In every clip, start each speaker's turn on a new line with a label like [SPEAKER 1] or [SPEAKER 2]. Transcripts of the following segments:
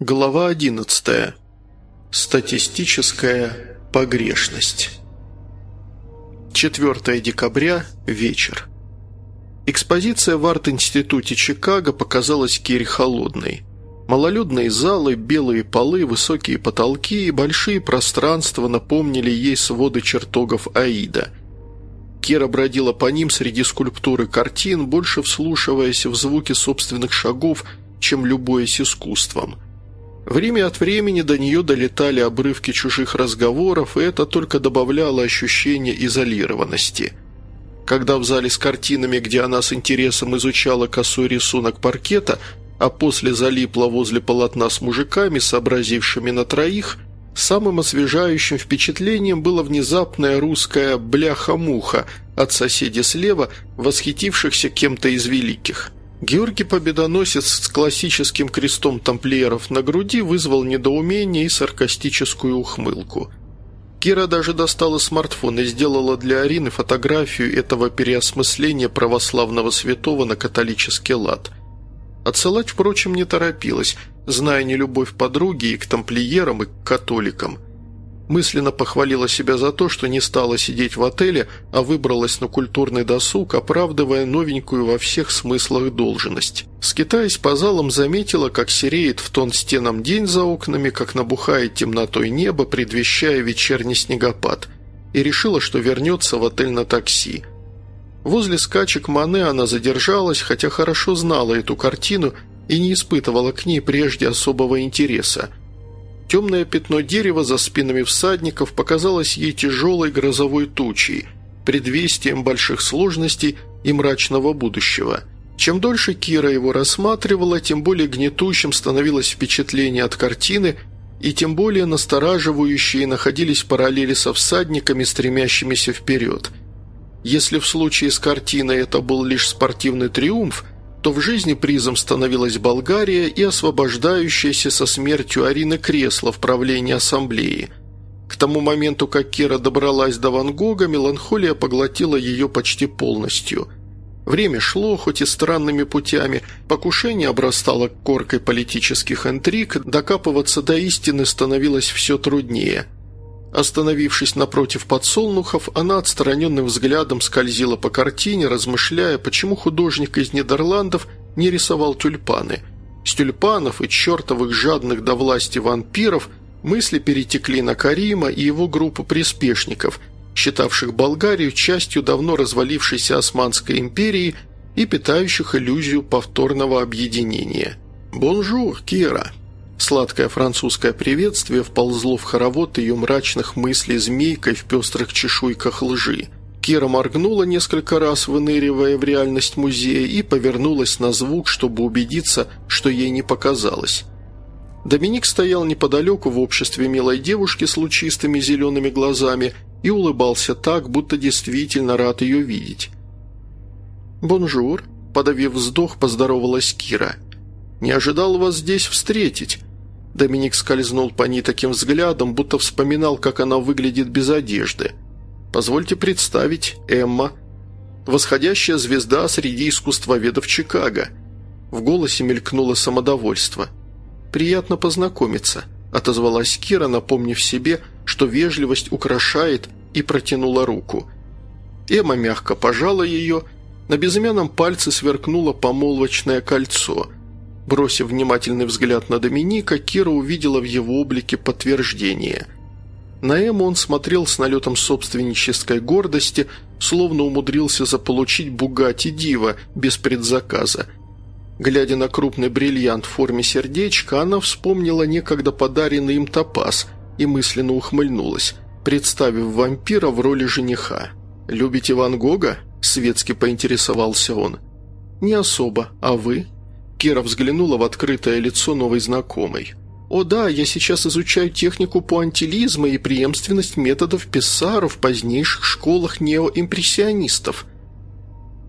[SPEAKER 1] Глава 11. Статистическая погрешность. 4 декабря. Вечер. Экспозиция в арт-институте Чикаго показалась Кире холодной. Малолюдные залы, белые полы, высокие потолки и большие пространства напомнили ей своды чертогов Аида. Кира бродила по ним среди скульптуры картин, больше вслушиваясь в звуки собственных шагов, чем любуясь искусством – Время от времени до нее долетали обрывки чужих разговоров, и это только добавляло ощущение изолированности. Когда в зале с картинами, где она с интересом изучала косой рисунок паркета, а после залипла возле полотна с мужиками, сообразившими на троих, самым освежающим впечатлением было внезапное русское «бляха-муха» от соседей слева, восхитившихся кем-то из великих – Георгий Победоносец с классическим крестом тамплиеров на груди вызвал недоумение и саркастическую ухмылку. Кира даже достала смартфон и сделала для Арины фотографию этого переосмысления православного святого на католический лад. Отсылать, впрочем, не торопилась, зная нелюбовь подруги и к тамплиерам, и к католикам – Мысленно похвалила себя за то, что не стала сидеть в отеле, а выбралась на культурный досуг, оправдывая новенькую во всех смыслах должность. Скитаясь по залам, заметила, как сереет в тон стенам день за окнами, как набухает темнотой небо, предвещая вечерний снегопад, и решила, что вернется в отель на такси. Возле скачек Мане она задержалась, хотя хорошо знала эту картину и не испытывала к ней прежде особого интереса – Темное пятно дерева за спинами всадников показалось ей тяжелой грозовой тучей, предвестием больших сложностей и мрачного будущего. Чем дольше Кира его рассматривала, тем более гнетущим становилось впечатление от картины, и тем более настораживающие находились параллели со всадниками, стремящимися вперед. Если в случае с картиной это был лишь спортивный триумф – то в жизни призом становилась Болгария и освобождающаяся со смертью Арины кресло в правлении ассамблеи. К тому моменту, как Кира добралась до Ван Гога, меланхолия поглотила ее почти полностью. Время шло, хоть и странными путями, покушение обрастало коркой политических интриг, докапываться до истины становилось все труднее – Остановившись напротив подсолнухов, она отстраненным взглядом скользила по картине, размышляя, почему художник из Нидерландов не рисовал тюльпаны. С тюльпанов и чертовых жадных до власти вампиров мысли перетекли на Карима и его группу приспешников, считавших Болгарию частью давно развалившейся Османской империи и питающих иллюзию повторного объединения. «Бонжур, Кира!» Сладкое французское приветствие вползло в хоровод ее мрачных мыслей змейкой в пестрых чешуйках лжи. Кира моргнула несколько раз, выныривая в реальность музея, и повернулась на звук, чтобы убедиться, что ей не показалось. Доминик стоял неподалеку в обществе милой девушки с лучистыми зелеными глазами и улыбался так, будто действительно рад ее видеть. «Бонжур», – подавив вздох, поздоровалась Кира. «Не ожидал вас здесь встретить. Доминик скользнул по ней таким взглядом, будто вспоминал, как она выглядит без одежды. «Позвольте представить, Эмма. Восходящая звезда среди искусствоведов Чикаго». В голосе мелькнуло самодовольство. «Приятно познакомиться», – отозвалась Кира, напомнив себе, что вежливость украшает, и протянула руку. Эмма мягко пожала ее, на безымянном пальце сверкнуло помолвочное кольцо – Бросив внимательный взгляд на Доминика, Кира увидела в его облике подтверждение. На Эму он смотрел с налетом собственнической гордости, словно умудрился заполучить Бугати Дива без предзаказа. Глядя на крупный бриллиант в форме сердечка, она вспомнила некогда подаренный им топаз и мысленно ухмыльнулась, представив вампира в роли жениха. «Любите Ван Гога?» – светски поинтересовался он. «Не особо, а вы?» Кира взглянула в открытое лицо новой знакомой. «О да, я сейчас изучаю технику пуантилизма и преемственность методов Писсаро в позднейших школах неоимпрессионистов».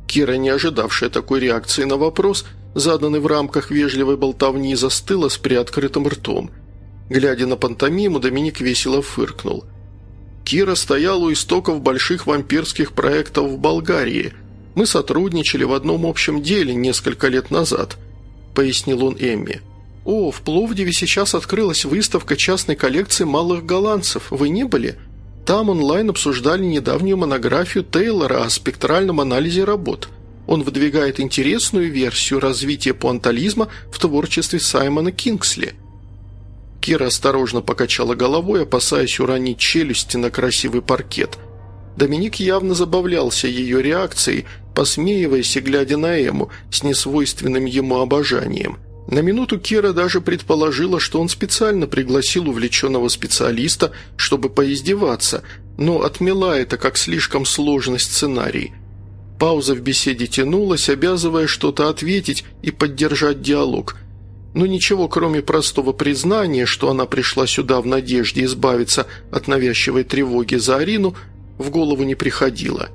[SPEAKER 1] Кира, не ожидавшая такой реакции на вопрос, заданный в рамках вежливой болтовни, застыла с приоткрытым ртом. Глядя на пантомиму, Доминик весело фыркнул. Кира стояла у истоков больших вампирских проектов в Болгарии. Мы сотрудничали в одном общем деле несколько лет назад – пояснил он Эмми. «О, в Пловдиве сейчас открылась выставка частной коллекции малых голландцев. Вы не были? Там онлайн обсуждали недавнюю монографию Тейлора о спектральном анализе работ. Он выдвигает интересную версию развития пуантализма в творчестве Саймона Кингсли». Кира осторожно покачала головой, опасаясь уронить челюсти на красивый паркет. Доминик явно забавлялся ее реакцией, посмеиваясь и глядя на Эму с несвойственным ему обожанием. На минуту Кира даже предположила, что он специально пригласил увлеченного специалиста, чтобы поиздеваться, но отмела это как слишком сложный сценарий. Пауза в беседе тянулась, обязывая что-то ответить и поддержать диалог. Но ничего, кроме простого признания, что она пришла сюда в надежде избавиться от навязчивой тревоги за Арину, в голову не приходило.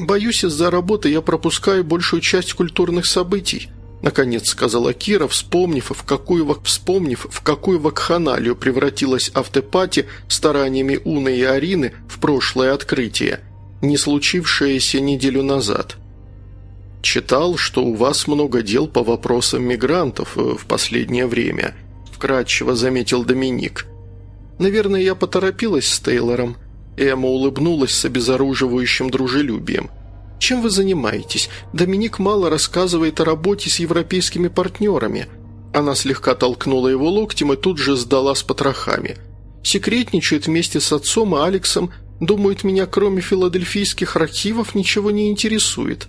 [SPEAKER 1] «Боюсь, из-за работы я пропускаю большую часть культурных событий», Наконец сказала Кира, вспомнив, в какую, вспомнив, в какую вакханалию превратилась автопати стараниями Уны и Арины в прошлое открытие, не случившееся неделю назад. «Читал, что у вас много дел по вопросам мигрантов э, в последнее время», – вкратчиво заметил Доминик. «Наверное, я поторопилась с Тейлором». Эмма улыбнулась с обезоруживающим дружелюбием – чем вы занимаетесь? Доминик мало рассказывает о работе с европейскими партнерами». Она слегка толкнула его локтем и тут же сдала с потрохами. «Секретничает вместе с отцом и Алексом. Думает, меня кроме филадельфийских архивов ничего не интересует».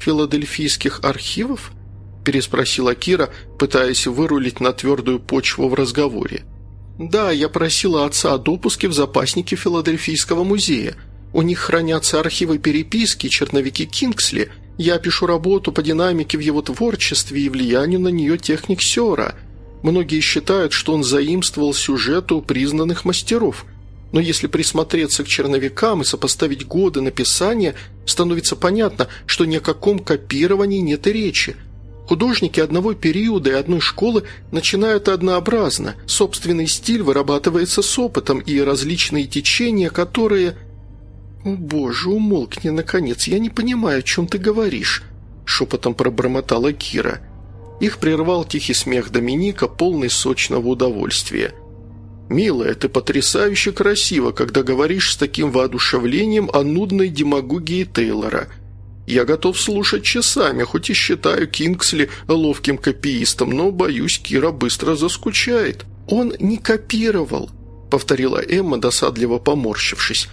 [SPEAKER 1] «Филадельфийских архивов?» – переспросила Кира, пытаясь вырулить на твердую почву в разговоре. «Да, я просила отца о допуске в запаснике Филадельфийского музея. У них хранятся архивы переписки, черновики Кингсли. Я пишу работу по динамике в его творчестве и влиянию на нее техник Сера. Многие считают, что он заимствовал сюжет у признанных мастеров. Но если присмотреться к черновикам и сопоставить годы написания, становится понятно, что ни о каком копировании нет и речи. Художники одного периода и одной школы начинают однообразно, собственный стиль вырабатывается с опытом и различные течения, которые «О, боже, умолкни, наконец, я не понимаю, о чем ты говоришь», – шепотом пробормотала Кира. Их прервал тихий смех Доминика, полный сочного удовольствия. «Милая, ты потрясающе красива, когда говоришь с таким воодушевлением о нудной демагогии Тейлора. Я готов слушать часами, хоть и считаю Кингсли ловким копиистом, но, боюсь, Кира быстро заскучает». «Он не копировал», – повторила Эмма, досадливо поморщившись.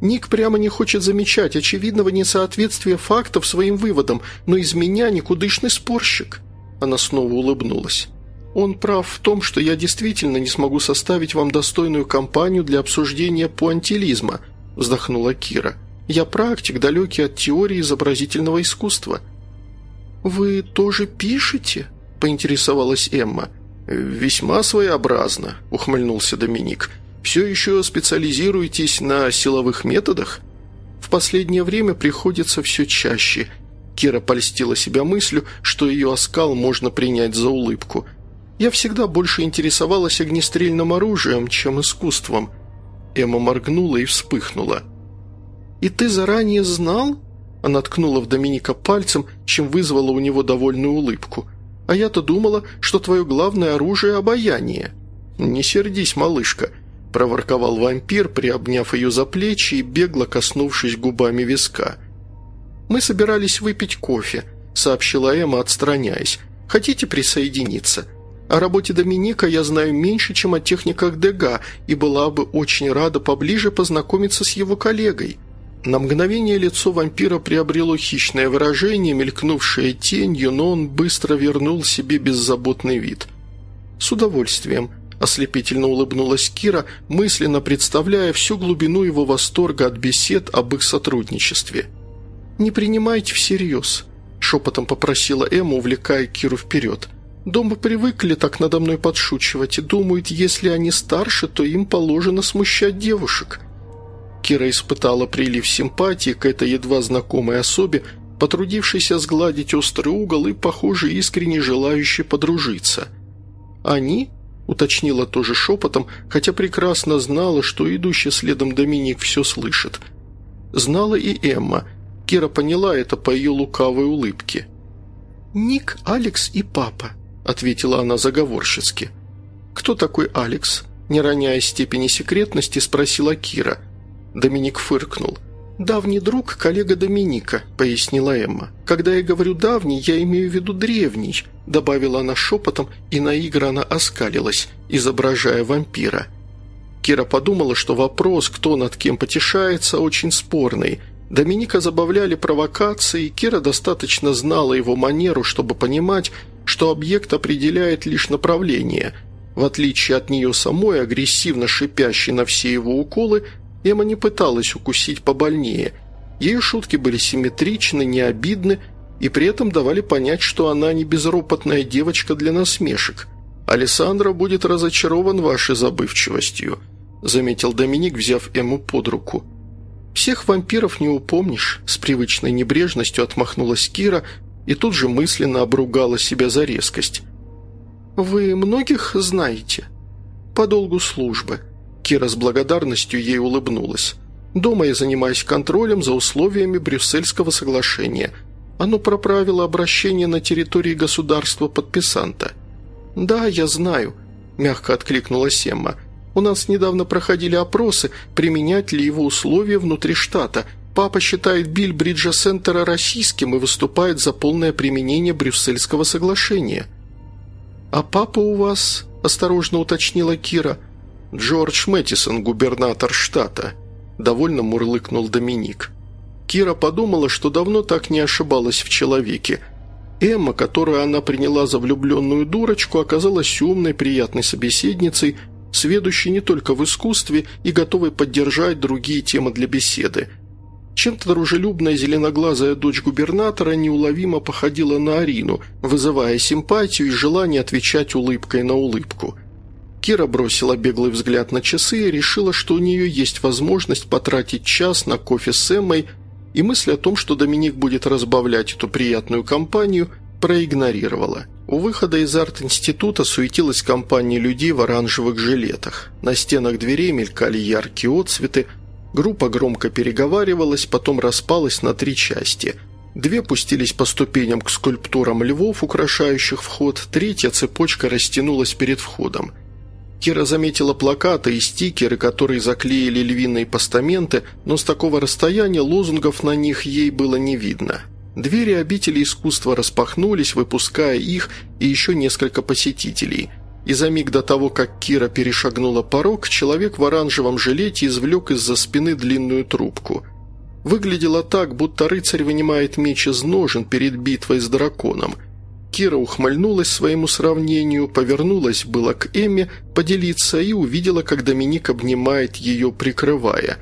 [SPEAKER 1] Ник прямо не хочет замечать очевидного несоответствия фактов своим выводам, но из меня никудышный спорщик». Она снова улыбнулась. «Он прав в том, что я действительно не смогу составить вам достойную компанию для обсуждения пуантилизма», вздохнула Кира. «Я практик, далекий от теории изобразительного искусства». «Вы тоже пишете?» – поинтересовалась Эмма. «Весьма своеобразно», – ухмыльнулся Доминик все еще специализируетесь на силовых методах? В последнее время приходится все чаще. Кира польстила себя мыслью, что ее оскал можно принять за улыбку. Я всегда больше интересовалась огнестрельным оружием, чем искусством. Эмма моргнула и вспыхнула. «И ты заранее знал?» Она ткнула в Доминика пальцем, чем вызвала у него довольную улыбку. «А я-то думала, что твое главное оружие – обаяние». «Не сердись, малышка», – проворковал вампир, приобняв ее за плечи и бегло коснувшись губами виска. «Мы собирались выпить кофе», – сообщила Эмма, отстраняясь. «Хотите присоединиться? О работе Доминика я знаю меньше, чем о техниках Дега, и была бы очень рада поближе познакомиться с его коллегой». На мгновение лицо вампира приобрело хищное выражение, мелькнувшее тенью, но он быстро вернул себе беззаботный вид. «С удовольствием», Ослепительно улыбнулась Кира, мысленно представляя всю глубину его восторга от бесед об их сотрудничестве. «Не принимайте всерьез», – шепотом попросила Эмма, увлекая Киру вперед. «Дома привыкли так надо мной подшучивать и думают, если они старше, то им положено смущать девушек». Кира испытала прилив симпатии к этой едва знакомой особе, потрудившейся сгладить острый угол и, похоже, искренне желающей подружиться. Они уточнила тоже шепотом, хотя прекрасно знала, что идущий следом Доминик все слышит. Знала и Эмма. Кира поняла это по ее лукавой улыбке. «Ник, Алекс и папа», ответила она заговорщицки. «Кто такой Алекс?» Не роняя степени секретности, спросила Кира. Доминик фыркнул. «Давний друг, коллега Доминика», — пояснила Эмма. «Когда я говорю «давний», я имею в виду «древний», — добавила она шепотом и наигранно оскалилась, изображая вампира. Кира подумала, что вопрос, кто над кем потешается, очень спорный. Доминика забавляли провокации, Кира достаточно знала его манеру, чтобы понимать, что объект определяет лишь направление. В отличие от нее самой, агрессивно шипящей на все его уколы, Эмма не пыталась укусить побольнее. Ее шутки были симметричны, не обидны и при этом давали понять, что она не безропотная девочка для насмешек. «Алессандро будет разочарован вашей забывчивостью», – заметил Доминик, взяв Эмму под руку. «Всех вампиров не упомнишь», – с привычной небрежностью отмахнулась Кира и тут же мысленно обругала себя за резкость. «Вы многих знаете?» «По долгу службы», Кира с благодарностью ей улыбнулась. «Дома я занимаюсь контролем за условиями Брюссельского соглашения. Оно про правила обращения на территории государства-подписанта». «Да, я знаю», – мягко откликнулась Эмма. «У нас недавно проходили опросы, применять ли его условия внутри штата. Папа считает Биль Бриджа Сентера российским и выступает за полное применение Брюссельского соглашения». «А папа у вас?» – осторожно уточнила Кира – «Джордж Мэттисон, губернатор штата», – довольно мурлыкнул Доминик. Кира подумала, что давно так не ошибалась в человеке. Эмма, которую она приняла за влюбленную дурочку, оказалась умной, приятной собеседницей, сведущей не только в искусстве и готовой поддержать другие темы для беседы. Чем-то дружелюбная зеленоглазая дочь губернатора неуловимо походила на Арину, вызывая симпатию и желание отвечать улыбкой на улыбку – Кира бросила беглый взгляд на часы и решила, что у нее есть возможность потратить час на кофе с Эммой, и мысль о том, что Доминик будет разбавлять эту приятную компанию, проигнорировала. У выхода из арт-института суетилась компания людей в оранжевых жилетах. На стенах дверей мелькали яркие отцветы, группа громко переговаривалась, потом распалась на три части. Две пустились по ступеням к скульптурам львов, украшающих вход, третья цепочка растянулась перед входом – Кира заметила плакаты и стикеры, которые заклеили львиные постаменты, но с такого расстояния лозунгов на них ей было не видно. Двери обители искусства распахнулись, выпуская их и еще несколько посетителей. И за миг до того, как Кира перешагнула порог, человек в оранжевом жилете извлек из-за спины длинную трубку. Выглядело так, будто рыцарь вынимает меч из ножен перед битвой с драконом – Кира ухмыльнулась своему сравнению, повернулась было к Эмме поделиться и увидела, как Доминик обнимает ее, прикрывая.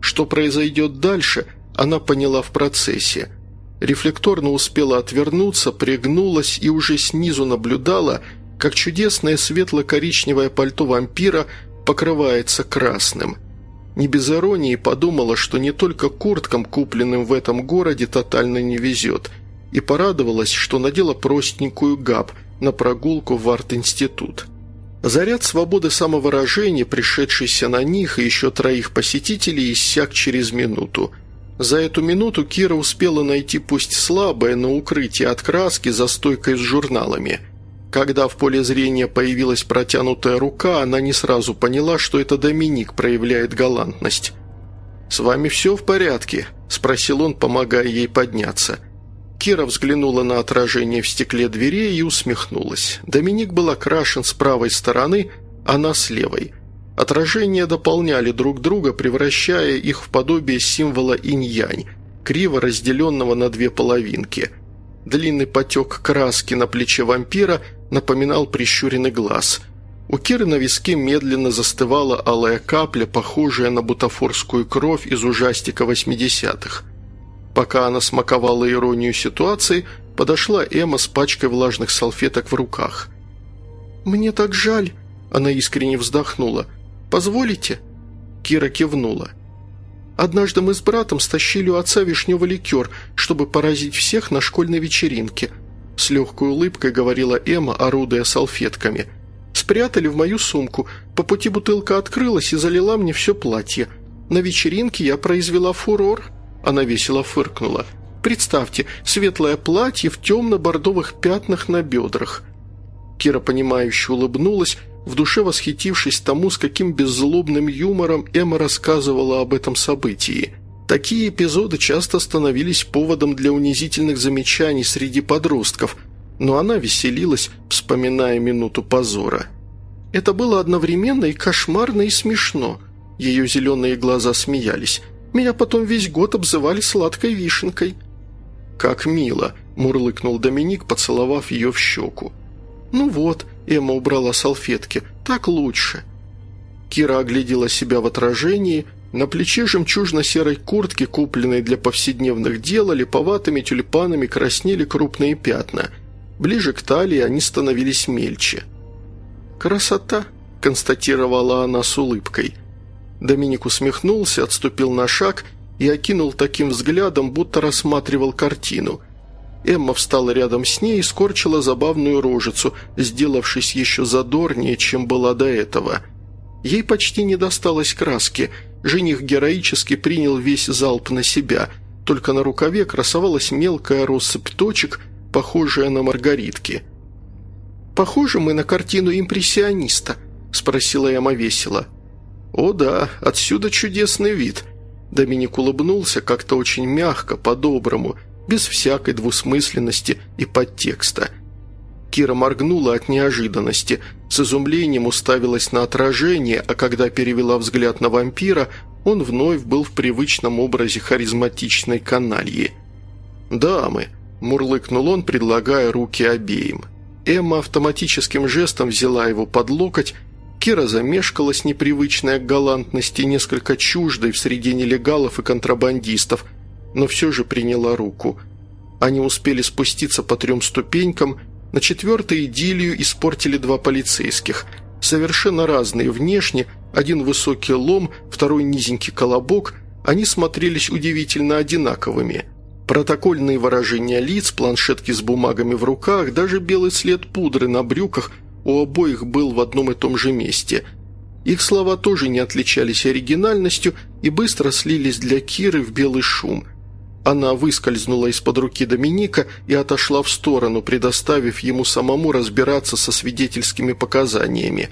[SPEAKER 1] Что произойдет дальше, она поняла в процессе. Рефлекторно успела отвернуться, пригнулась и уже снизу наблюдала, как чудесное светло-коричневое пальто вампира покрывается красным. Не без иронии подумала, что не только курткам, купленным в этом городе, тотально не везет – и порадовалась, что надела простенькую габ на прогулку в арт-институт. Заряд свободы самовыражения, пришедшийся на них и еще троих посетителей, иссяк через минуту. За эту минуту Кира успела найти пусть слабое, но укрытие от краски за стойкой с журналами. Когда в поле зрения появилась протянутая рука, она не сразу поняла, что это Доминик проявляет галантность. «С вами все в порядке?» – спросил он, помогая ей подняться – Кира взглянула на отражение в стекле дверей и усмехнулась. Доминик был окрашен с правой стороны, она с левой. Отражения дополняли друг друга, превращая их в подобие символа инь-янь, криво разделенного на две половинки. Длинный потек краски на плече вампира напоминал прищуренный глаз. У Киры на виске медленно застывала алая капля, похожая на бутафорскую кровь из ужастика 80-х. Пока она смаковала иронию ситуации, подошла Эмма с пачкой влажных салфеток в руках. «Мне так жаль», – она искренне вздохнула. «Позволите?» Кира кивнула. «Однажды мы с братом стащили у отца вишневый ликер, чтобы поразить всех на школьной вечеринке», – с легкой улыбкой говорила Эмма, орудуя салфетками. «Спрятали в мою сумку. По пути бутылка открылась и залила мне все платье. На вечеринке я произвела фурор». Она весело фыркнула. «Представьте, светлое платье в темно-бордовых пятнах на бедрах». Кира, понимающе улыбнулась, в душе восхитившись тому, с каким беззлобным юмором Эмма рассказывала об этом событии. Такие эпизоды часто становились поводом для унизительных замечаний среди подростков, но она веселилась, вспоминая минуту позора. Это было одновременно и кошмарно, и смешно. Ее зеленые глаза смеялись. Меня потом весь год обзывали сладкой вишенкой. «Как мило!» – мурлыкнул Доминик, поцеловав ее в щеку. «Ну вот», – Эмма убрала салфетки, – «так лучше». Кира оглядела себя в отражении. На плече жемчужно-серой куртки, купленной для повседневных дел, липоватыми тюльпанами краснели крупные пятна. Ближе к талии они становились мельче. «Красота», – констатировала она с улыбкой. Доминик усмехнулся, отступил на шаг и окинул таким взглядом, будто рассматривал картину. Эмма встала рядом с ней и скорчила забавную рожицу, сделавшись еще задорнее, чем была до этого. Ей почти не досталось краски. Жених героически принял весь залп на себя. Только на рукаве красовалась мелкая россыпь точек, похожая на маргаритки. «Похожи мы на картину импрессиониста?» – спросила Эмма весело. «О да, отсюда чудесный вид», Доминик улыбнулся как-то очень мягко, по-доброму, без всякой двусмысленности и подтекста. Кира моргнула от неожиданности, с изумлением уставилась на отражение, а когда перевела взгляд на вампира, он вновь был в привычном образе харизматичной канальи. «Дамы», – мурлыкнул он, предлагая руки обеим. Эмма автоматическим жестом взяла его под локоть Кира замешкалась, непривычная к галантности, несколько чуждой в среде нелегалов и контрабандистов, но все же приняла руку. Они успели спуститься по трем ступенькам, на четвертой идиллию испортили два полицейских. Совершенно разные внешне, один высокий лом, второй низенький колобок, они смотрелись удивительно одинаковыми. Протокольные выражения лиц, планшетки с бумагами в руках, даже белый след пудры на брюках – у обоих был в одном и том же месте. Их слова тоже не отличались оригинальностью и быстро слились для Киры в белый шум. Она выскользнула из-под руки Доминика и отошла в сторону, предоставив ему самому разбираться со свидетельскими показаниями.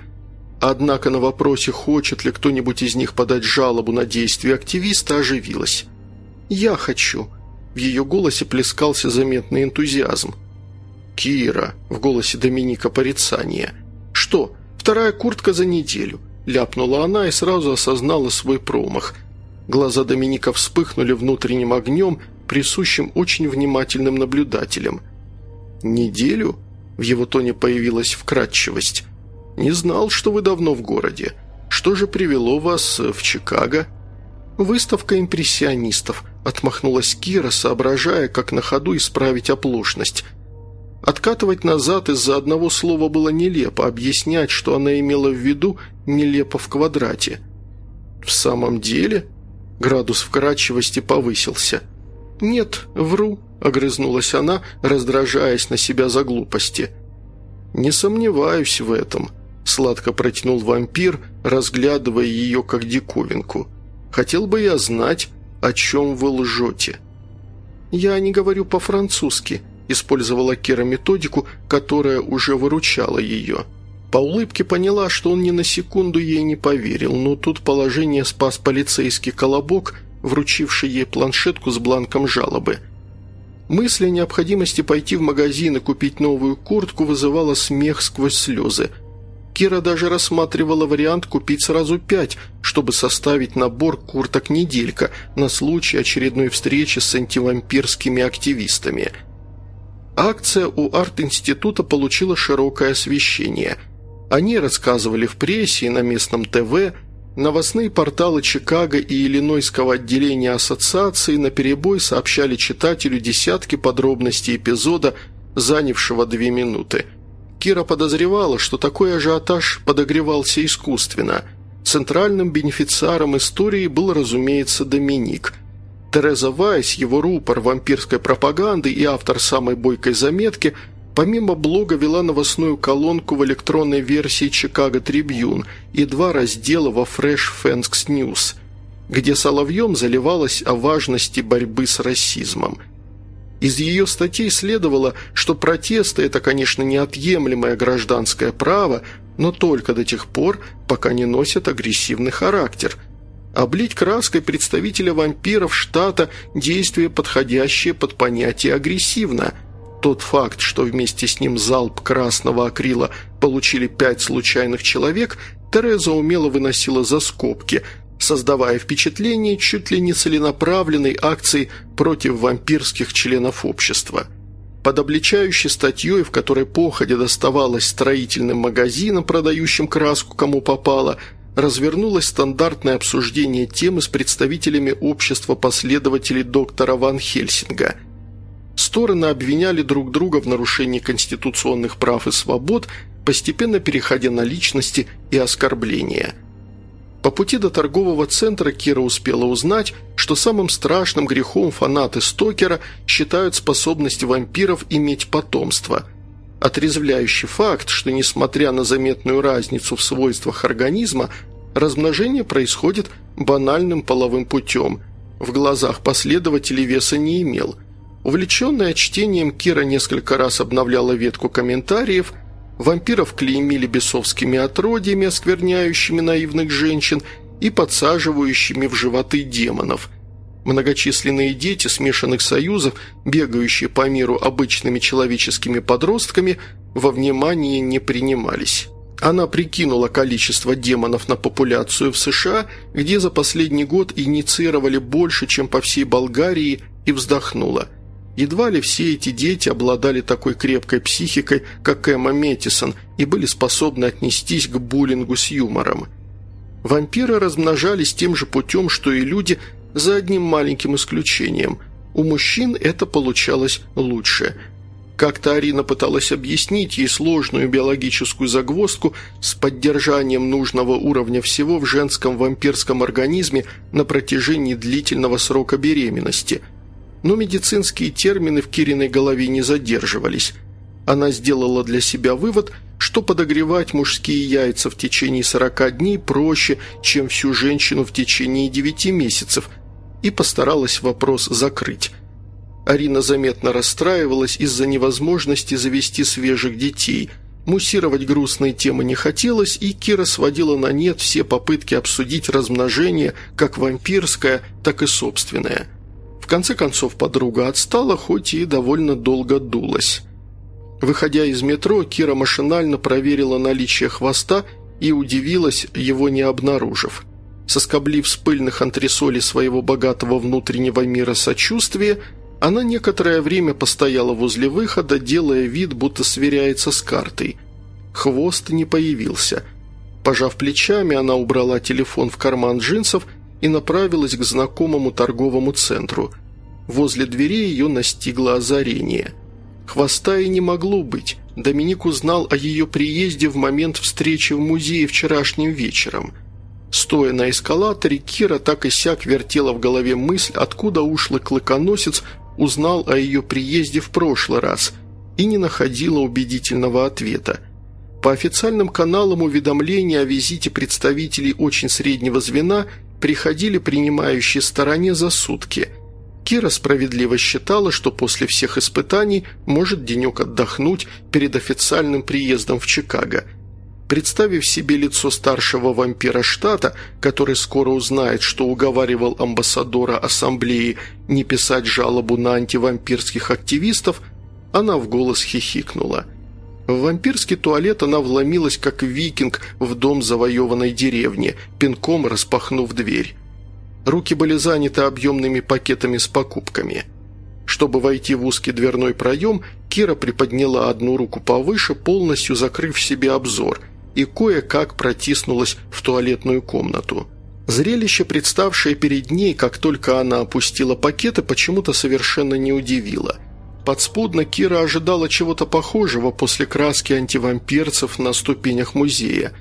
[SPEAKER 1] Однако на вопросе, хочет ли кто-нибудь из них подать жалобу на действия активиста, оживилась. «Я хочу». В ее голосе плескался заметный энтузиазм. «Кира!» – в голосе Доминика порицание. «Что? Вторая куртка за неделю?» – ляпнула она и сразу осознала свой промах. Глаза Доминика вспыхнули внутренним огнем, присущим очень внимательным наблюдателям. «Неделю?» – в его тоне появилась вкрадчивость. «Не знал, что вы давно в городе. Что же привело вас в Чикаго?» «Выставка импрессионистов», – отмахнулась Кира, соображая, как на ходу исправить оплошность – Откатывать назад из-за одного слова было нелепо, объяснять, что она имела в виду, нелепо в квадрате. «В самом деле?» Градус вкрадчивости повысился. «Нет, вру», – огрызнулась она, раздражаясь на себя за глупости. «Не сомневаюсь в этом», – сладко протянул вампир, разглядывая ее как диковинку. «Хотел бы я знать, о чем вы лжете». «Я не говорю по-французски», Использовала Кира методику, которая уже выручала ее. По улыбке поняла, что он ни на секунду ей не поверил, но тут положение спас полицейский колобок, вручивший ей планшетку с бланком жалобы. Мысль о необходимости пойти в магазин и купить новую куртку вызывала смех сквозь слезы. Кира даже рассматривала вариант купить сразу пять, чтобы составить набор курток-неделька на случай очередной встречи с антивампирскими активистами – Акция у арт-института получила широкое освещение. Они рассказывали в прессе и на местном ТВ, новостные порталы Чикаго и Иллинойского отделения ассоциации наперебой сообщали читателю десятки подробностей эпизода, занявшего две минуты. Кира подозревала, что такой ажиотаж подогревался искусственно. Центральным бенефициаром истории был, разумеется, Доминик – Тереза Вайс, его рупор вампирской пропаганды и автор самой бойкой заметки, помимо блога вела новостную колонку в электронной версии «Чикаго Трибьюн» и два раздела во Fresh Fangs News, где соловьем заливалась о важности борьбы с расизмом. Из ее статей следовало, что протесты – это, конечно, неотъемлемое гражданское право, но только до тех пор, пока не носят агрессивный характер. Облить краской представителя вампиров штата – действие, подходящее под понятие «агрессивно». Тот факт, что вместе с ним залп красного акрила получили пять случайных человек, Тереза умело выносила за скобки – создавая впечатление чуть ли не целенаправленной акции против вампирских членов общества. Под обличающей статьей, в которой походе доставалось строительным магазинам, продающим краску кому попало, развернулось стандартное обсуждение темы с представителями общества последователей доктора Ван Хельсинга. Стороны обвиняли друг друга в нарушении конституционных прав и свобод, постепенно переходя на личности и оскорбления – по пути до торгового центра Кира успела узнать, что самым страшным грехом фанаты Стокера считают способность вампиров иметь потомство. Отрезвляющий факт, что несмотря на заметную разницу в свойствах организма, размножение происходит банальным половым путем. В глазах последователей веса не имел. Увлеченная чтением, Кира несколько раз обновляла ветку комментариев – Вампиров клеймили бесовскими отродьями, оскверняющими наивных женщин и подсаживающими в животы демонов. Многочисленные дети смешанных союзов, бегающие по миру обычными человеческими подростками, во внимание не принимались. Она прикинула количество демонов на популяцию в США, где за последний год инициировали больше, чем по всей Болгарии, и вздохнула – Едва ли все эти дети обладали такой крепкой психикой, как Эмма Метисон, и были способны отнестись к буллингу с юмором. Вампиры размножались тем же путем, что и люди, за одним маленьким исключением. У мужчин это получалось лучше. Как-то Арина пыталась объяснить ей сложную биологическую загвоздку с поддержанием нужного уровня всего в женском вампирском организме на протяжении длительного срока беременности – но медицинские термины в Кириной голове не задерживались. Она сделала для себя вывод, что подогревать мужские яйца в течение 40 дней проще, чем всю женщину в течение 9 месяцев, и постаралась вопрос закрыть. Арина заметно расстраивалась из-за невозможности завести свежих детей. Муссировать грустные темы не хотелось, и Кира сводила на нет все попытки обсудить размножение, как вампирское, так и собственное – в конце концов подруга отстала, хоть и довольно долго дулась. Выходя из метро, Кира машинально проверила наличие хвоста и удивилась, его не обнаружив. Соскоблив с пыльных антресолей своего богатого внутреннего мира сочувствия, она некоторое время постояла возле выхода, делая вид, будто сверяется с картой. Хвост не появился. Пожав плечами, она убрала телефон в карман джинсов и направилась к знакомому торговому центру. Возле двери ее настигло озарение. Хвоста и не могло быть. Доминик узнал о ее приезде в момент встречи в музее вчерашним вечером. Стоя на эскалаторе, Кира так и сяк вертела в голове мысль, откуда ушлый клыконосец узнал о ее приезде в прошлый раз, и не находила убедительного ответа. По официальным каналам уведомления о визите представителей очень среднего звена – приходили принимающие стороне за сутки. Кира справедливо считала, что после всех испытаний может денек отдохнуть перед официальным приездом в Чикаго. Представив себе лицо старшего вампира штата, который скоро узнает, что уговаривал амбассадора ассамблеи не писать жалобу на антивампирских активистов, она в голос хихикнула – в вампирский туалет она вломилась, как викинг, в дом завоеванной деревни, пинком распахнув дверь. Руки были заняты объемными пакетами с покупками. Чтобы войти в узкий дверной проем, Кира приподняла одну руку повыше, полностью закрыв себе обзор, и кое-как протиснулась в туалетную комнату. Зрелище, представшее перед ней, как только она опустила пакеты, почему-то совершенно не удивило – Подспудно Кира ожидала чего-то похожего после краски антивампирцев на ступенях музея,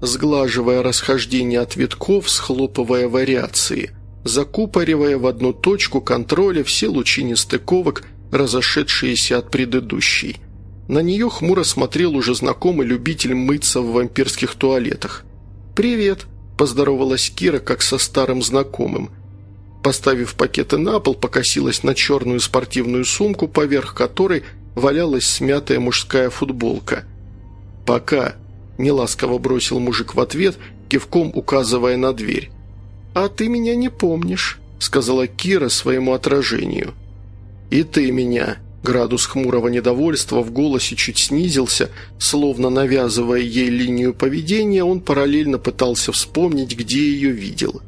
[SPEAKER 1] сглаживая расхождение от витков, схлопывая вариации, закупоривая в одну точку контроля все лучи нестыковок, разошедшиеся от предыдущей. На нее хмуро смотрел уже знакомый любитель мыться в вампирских туалетах. «Привет», – поздоровалась Кира, как со старым знакомым. Поставив пакеты на пол, покосилась на черную спортивную сумку, поверх которой валялась смятая мужская футболка. «Пока», – неласково бросил мужик в ответ, кивком указывая на дверь. «А ты меня не помнишь», – сказала Кира своему отражению. «И ты меня», Градус хмурого недовольства в голосе чуть снизился, словно навязывая ей линию поведения, он параллельно пытался вспомнить, где ее видел.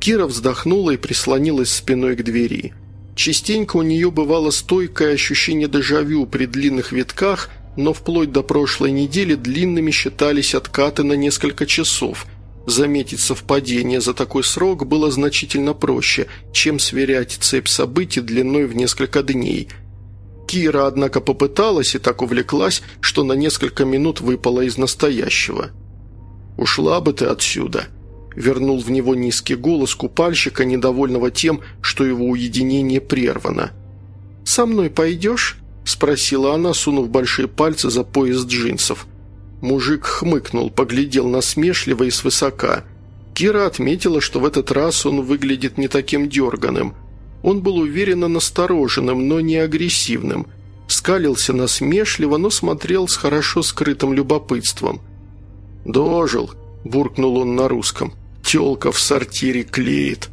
[SPEAKER 1] Кира вздохнула и прислонилась спиной к двери. Частенько у нее бывало стойкое ощущение дежавю при длинных витках, но вплоть до прошлой недели длинными считались откаты на несколько часов. Заметить совпадение за такой срок было значительно проще, чем сверять цепь событий длиной в несколько дней – Кира, однако, попыталась и так увлеклась, что на несколько минут выпала из настоящего. «Ушла бы ты отсюда», – вернул в него низкий голос купальщика, недовольного тем, что его уединение прервано. «Со мной пойдешь?» – спросила она, сунув большие пальцы за пояс джинсов. Мужик хмыкнул, поглядел насмешливо и свысока. Кира отметила, что в этот раз он выглядит не таким дерганым – он был уверенно настороженным, но не агрессивным. Скалился насмешливо, но смотрел с хорошо скрытым любопытством. «Дожил», – буркнул он на русском. «Телка в сортире клеит».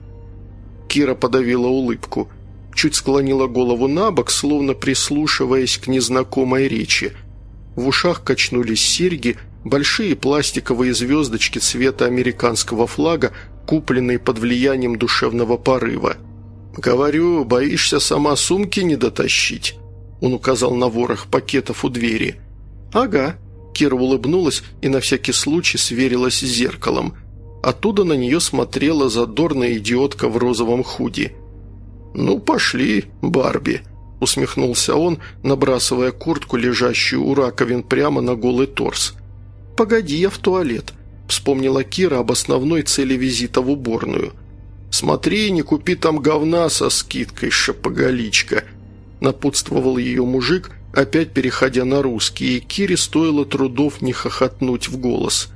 [SPEAKER 1] Кира подавила улыбку. Чуть склонила голову на бок, словно прислушиваясь к незнакомой речи. В ушах качнулись серьги, большие пластиковые звездочки цвета американского флага, купленные под влиянием душевного порыва – «Говорю, боишься сама сумки не дотащить?» Он указал на ворох пакетов у двери. «Ага». Кира улыбнулась и на всякий случай сверилась с зеркалом. Оттуда на нее смотрела задорная идиотка в розовом худи. «Ну, пошли, Барби», – усмехнулся он, набрасывая куртку, лежащую у раковин прямо на голый торс. «Погоди, я в туалет», – вспомнила Кира об основной цели визита в уборную – «Смотри, не купи там говна со скидкой, шапоголичка», – напутствовал ее мужик, опять переходя на русский, и Кире стоило трудов не хохотнуть в голос.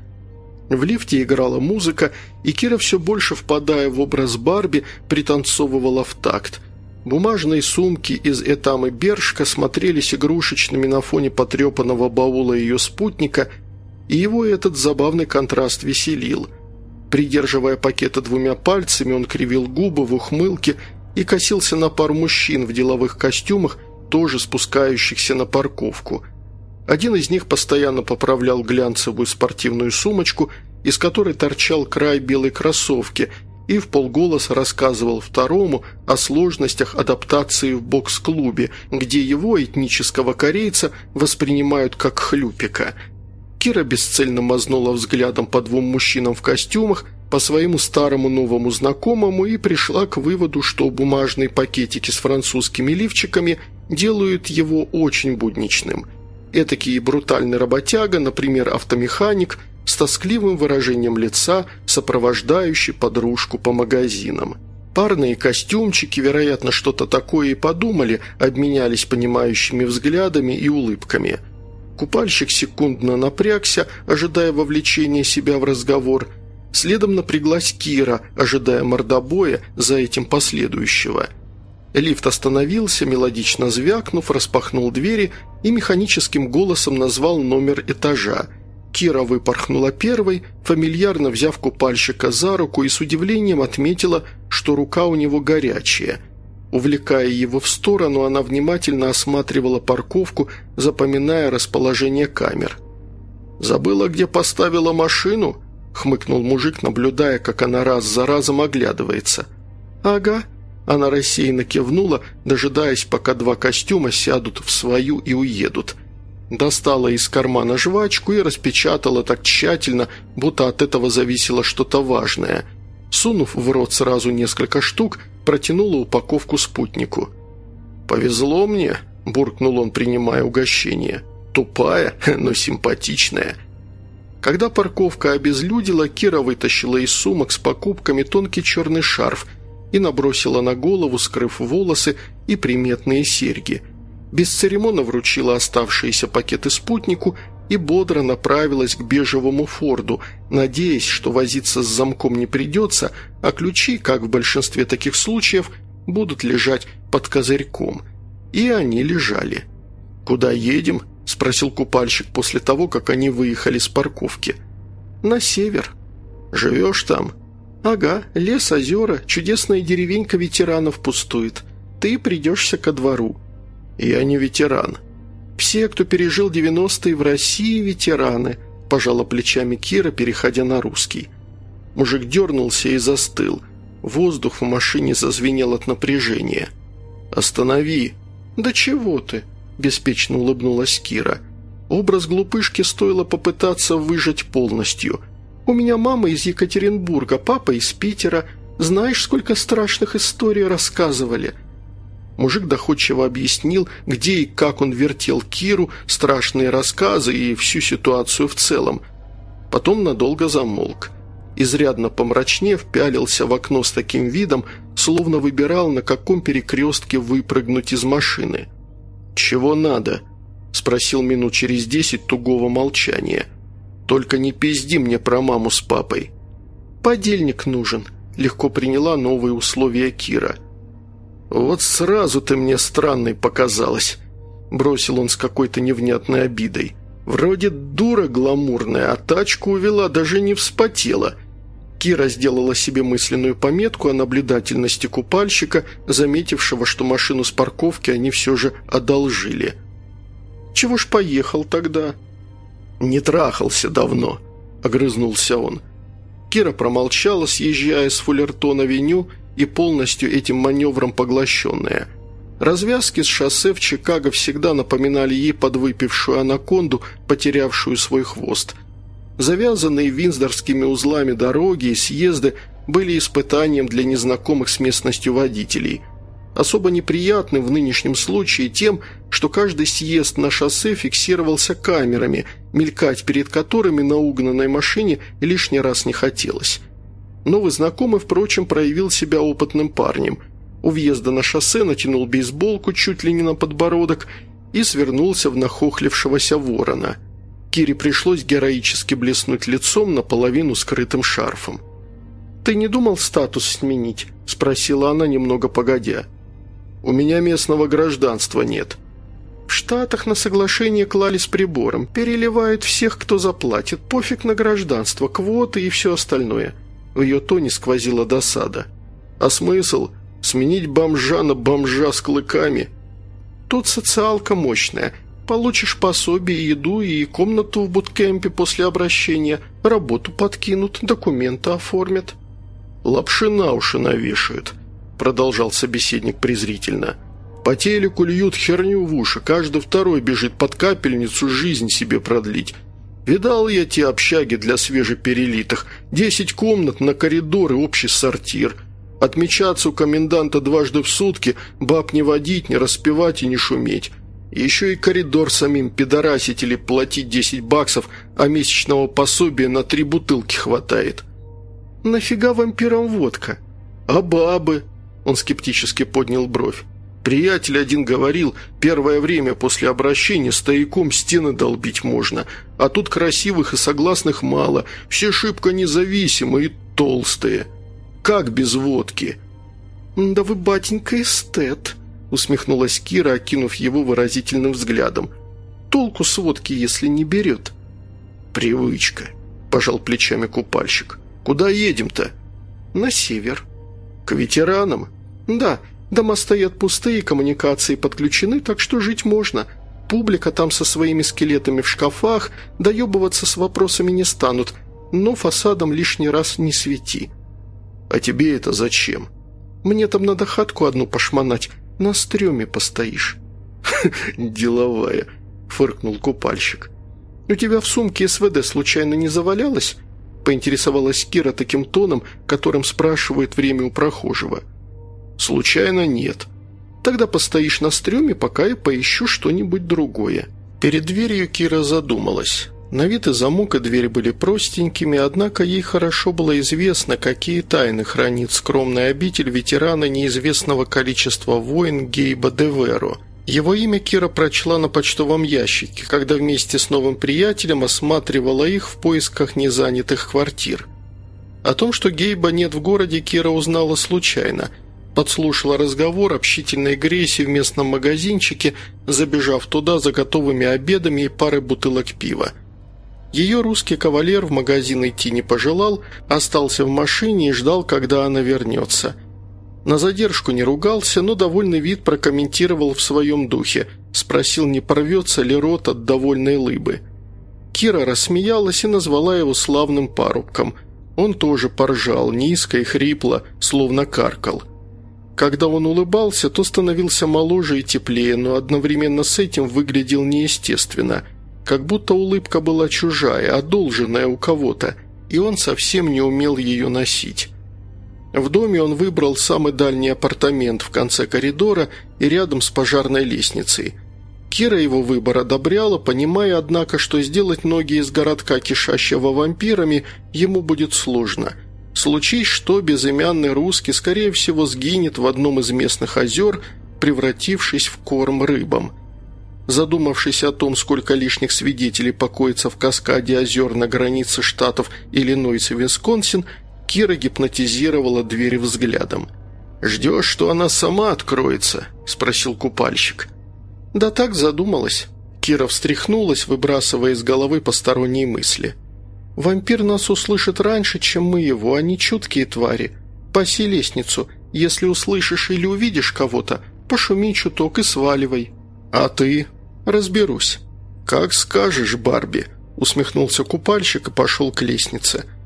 [SPEAKER 1] В лифте играла музыка, и Кира все больше, впадая в образ Барби, пританцовывала в такт. Бумажные сумки из Этамы Бершка смотрелись игрушечными на фоне потрепанного баула ее спутника, и его этот забавный контраст веселил – Придерживая пакеты двумя пальцами, он кривил губы в ухмылке и косился на пару мужчин в деловых костюмах, тоже спускающихся на парковку. Один из них постоянно поправлял глянцевую спортивную сумочку, из которой торчал край белой кроссовки, и в полголоса рассказывал второму о сложностях адаптации в бокс-клубе, где его, этнического корейца, воспринимают как хлюпика – Кира бесцельно мазнула взглядом по двум мужчинам в костюмах, по своему старому новому знакомому и пришла к выводу, что бумажные пакетики с французскими лифчиками делают его очень будничным. Этакий брутальный работяга, например, автомеханик, с тоскливым выражением лица, сопровождающий подружку по магазинам. Парные костюмчики, вероятно, что-то такое и подумали, обменялись понимающими взглядами и улыбками – Купальщик секундно напрягся, ожидая вовлечения себя в разговор. Следом напряглась Кира, ожидая мордобоя за этим последующего. Лифт остановился, мелодично звякнув, распахнул двери и механическим голосом назвал номер этажа. Кира выпорхнула первой, фамильярно взяв купальщика за руку и с удивлением отметила, что рука у него горячая – Увлекая его в сторону, она внимательно осматривала парковку, запоминая расположение камер. «Забыла, где поставила машину?» – хмыкнул мужик, наблюдая, как она раз за разом оглядывается. «Ага». Она рассеянно кивнула, дожидаясь, пока два костюма сядут в свою и уедут. Достала из кармана жвачку и распечатала так тщательно, будто от этого зависело что-то важное. Сунув в рот сразу несколько штук – протянула упаковку спутнику. «Повезло мне», – буркнул он, принимая угощение. «Тупая, но симпатичная». Когда парковка обезлюдила, Кира вытащила из сумок с покупками тонкий черный шарф и набросила на голову, скрыв волосы и приметные серьги. Без церемона вручила оставшиеся пакеты спутнику и бодро направилась к бежевому Форду, надеясь, что возиться с замком не придется, а ключи, как в большинстве таких случаев, будут лежать под козырьком. И они лежали. «Куда едем?» – спросил купальщик после того, как они выехали с парковки. «На север». «Живешь там?» «Ага, лес, озера, чудесная деревенька ветеранов пустует. Ты придешься ко двору». «Я не ветеран». «Все, кто пережил 90-е в России, ветераны», – пожала плечами Кира, переходя на русский. Мужик дернулся и застыл. Воздух в машине зазвенел от напряжения. «Останови!» «Да чего ты?» – беспечно улыбнулась Кира. Образ глупышки стоило попытаться выжать полностью. «У меня мама из Екатеринбурга, папа из Питера. Знаешь, сколько страшных историй рассказывали?» Мужик доходчиво объяснил, где и как он вертел Киру, страшные рассказы и всю ситуацию в целом. Потом надолго замолк. Изрядно помрачнев, пялился в окно с таким видом, словно выбирал, на каком перекрестке выпрыгнуть из машины. «Чего надо?» – спросил минут через десять тугого молчания. «Только не пизди мне про маму с папой». «Подельник нужен», – легко приняла новые условия Кира – «Вот сразу ты мне странной показалась», – бросил он с какой-то невнятной обидой. «Вроде дура гламурная, а тачку увела, даже не вспотела». Кира сделала себе мысленную пометку о наблюдательности купальщика, заметившего, что машину с парковки они все же одолжили. «Чего ж поехал тогда?» «Не трахался давно», – огрызнулся он. Кира промолчала, съезжая с Фуллертон-авеню, и полностью этим маневром поглощенная. Развязки с шоссе в Чикаго всегда напоминали ей подвыпившую анаконду, потерявшую свой хвост. Завязанные винздорскими узлами дороги и съезды были испытанием для незнакомых с местностью водителей. Особо неприятным в нынешнем случае тем, что каждый съезд на шоссе фиксировался камерами, мелькать перед которыми на угнанной машине лишний раз не хотелось. Новый знакомый, впрочем, проявил себя опытным парнем. У въезда на шоссе натянул бейсболку чуть ли не на подбородок и свернулся в нахохлившегося ворона. Кире пришлось героически блеснуть лицом наполовину скрытым шарфом. «Ты не думал статус сменить?» – спросила она немного погодя. «У меня местного гражданства нет». «В Штатах на соглашение клали с прибором. Переливают всех, кто заплатит. Пофиг на гражданство, квоты и все остальное». В ее тоне сквозила досада. «А смысл? Сменить бомжа на бомжа с клыками?» «Тут социалка мощная. Получишь пособие, еду и комнату в буткемпе после обращения. Работу подкинут, документы оформят». «Лапши на уши навешают», – продолжал собеседник презрительно. «По телеку льют херню в уши, каждый второй бежит под капельницу жизнь себе продлить. Видал я те общаги для свежеперелитых. Десять комнат на коридор и общий сортир. Отмечаться у коменданта дважды в сутки, баб не водить, не распевать и не шуметь. Еще и коридор самим пидорасить или платить 10 баксов, а месячного пособия на три бутылки хватает. «Нафига вампирам водка?» «А бабы?» Он скептически поднял бровь. Приятель один говорил, первое время после обращения стояком стены долбить можно, а тут красивых и согласных мало, все шибко независимые и толстые. Как без водки?» «Да вы, батенька, эстет», — усмехнулась Кира, окинув его выразительным взглядом. «Толку с водки, если не берет». «Привычка», — пожал плечами купальщик. «Куда едем-то?» «На север». «К ветеранам?» «Да, Дома стоят пустые, коммуникации подключены, так что жить можно. Публика там со своими скелетами в шкафах, доебываться с вопросами не станут, но фасадом лишний раз не свети. А тебе это зачем? Мне там надо хатку одну пошмонать, на стреме постоишь. «Деловая», — фыркнул купальщик. «У тебя в сумке СВД случайно не завалялось?» — поинтересовалась Кира таким тоном, которым спрашивает время у прохожего. — «Случайно нет. Тогда постоишь на стреме, пока я поищу что-нибудь другое». Перед дверью Кира задумалась. На вид и замок, и дверь были простенькими, однако ей хорошо было известно, какие тайны хранит скромный обитель ветерана неизвестного количества войн Гейба Деверо. Его имя Кира прочла на почтовом ящике, когда вместе с новым приятелем осматривала их в поисках незанятых квартир. О том, что Гейба нет в городе, Кира узнала случайно. Подслушала разговор общительной Грейси в местном магазинчике, забежав туда за готовыми обедами и парой бутылок пива. Ее русский кавалер в магазин идти не пожелал, остался в машине и ждал, когда она вернется – на задержку не ругался, но довольный вид прокомментировал в своем духе. Спросил, не порвется ли рот от довольной лыбы. Кира рассмеялась и назвала его славным парубком. Он тоже поржал, низко и хрипло, словно каркал. Когда он улыбался, то становился моложе и теплее, но одновременно с этим выглядел неестественно, как будто улыбка была чужая, одолженная у кого-то, и он совсем не умел ее носить. В доме он выбрал самый дальний апартамент в конце коридора и рядом с пожарной лестницей. Кира его выбор одобряла, понимая, однако, что сделать ноги из городка, кишащего вампирами, ему будет сложно. Случись что, безымянный русский, скорее всего, сгинет в одном из местных озер, превратившись в корм рыбам. Задумавшись о том, сколько лишних свидетелей покоится в каскаде озер на границе штатов Иллинойс и Висконсин, Кира гипнотизировала дверь взглядом. «Ждешь, что она сама откроется?» – спросил купальщик. «Да так задумалась». Кира встряхнулась, выбрасывая из головы посторонние мысли. «Вампир нас услышит раньше, чем мы его, они чуткие твари. Паси лестницу. Если услышишь или увидишь кого-то, пошуми чуток и сваливай. А ты?» «Разберусь». «Как скажешь, Барби», – усмехнулся купальщик и пошел к лестнице –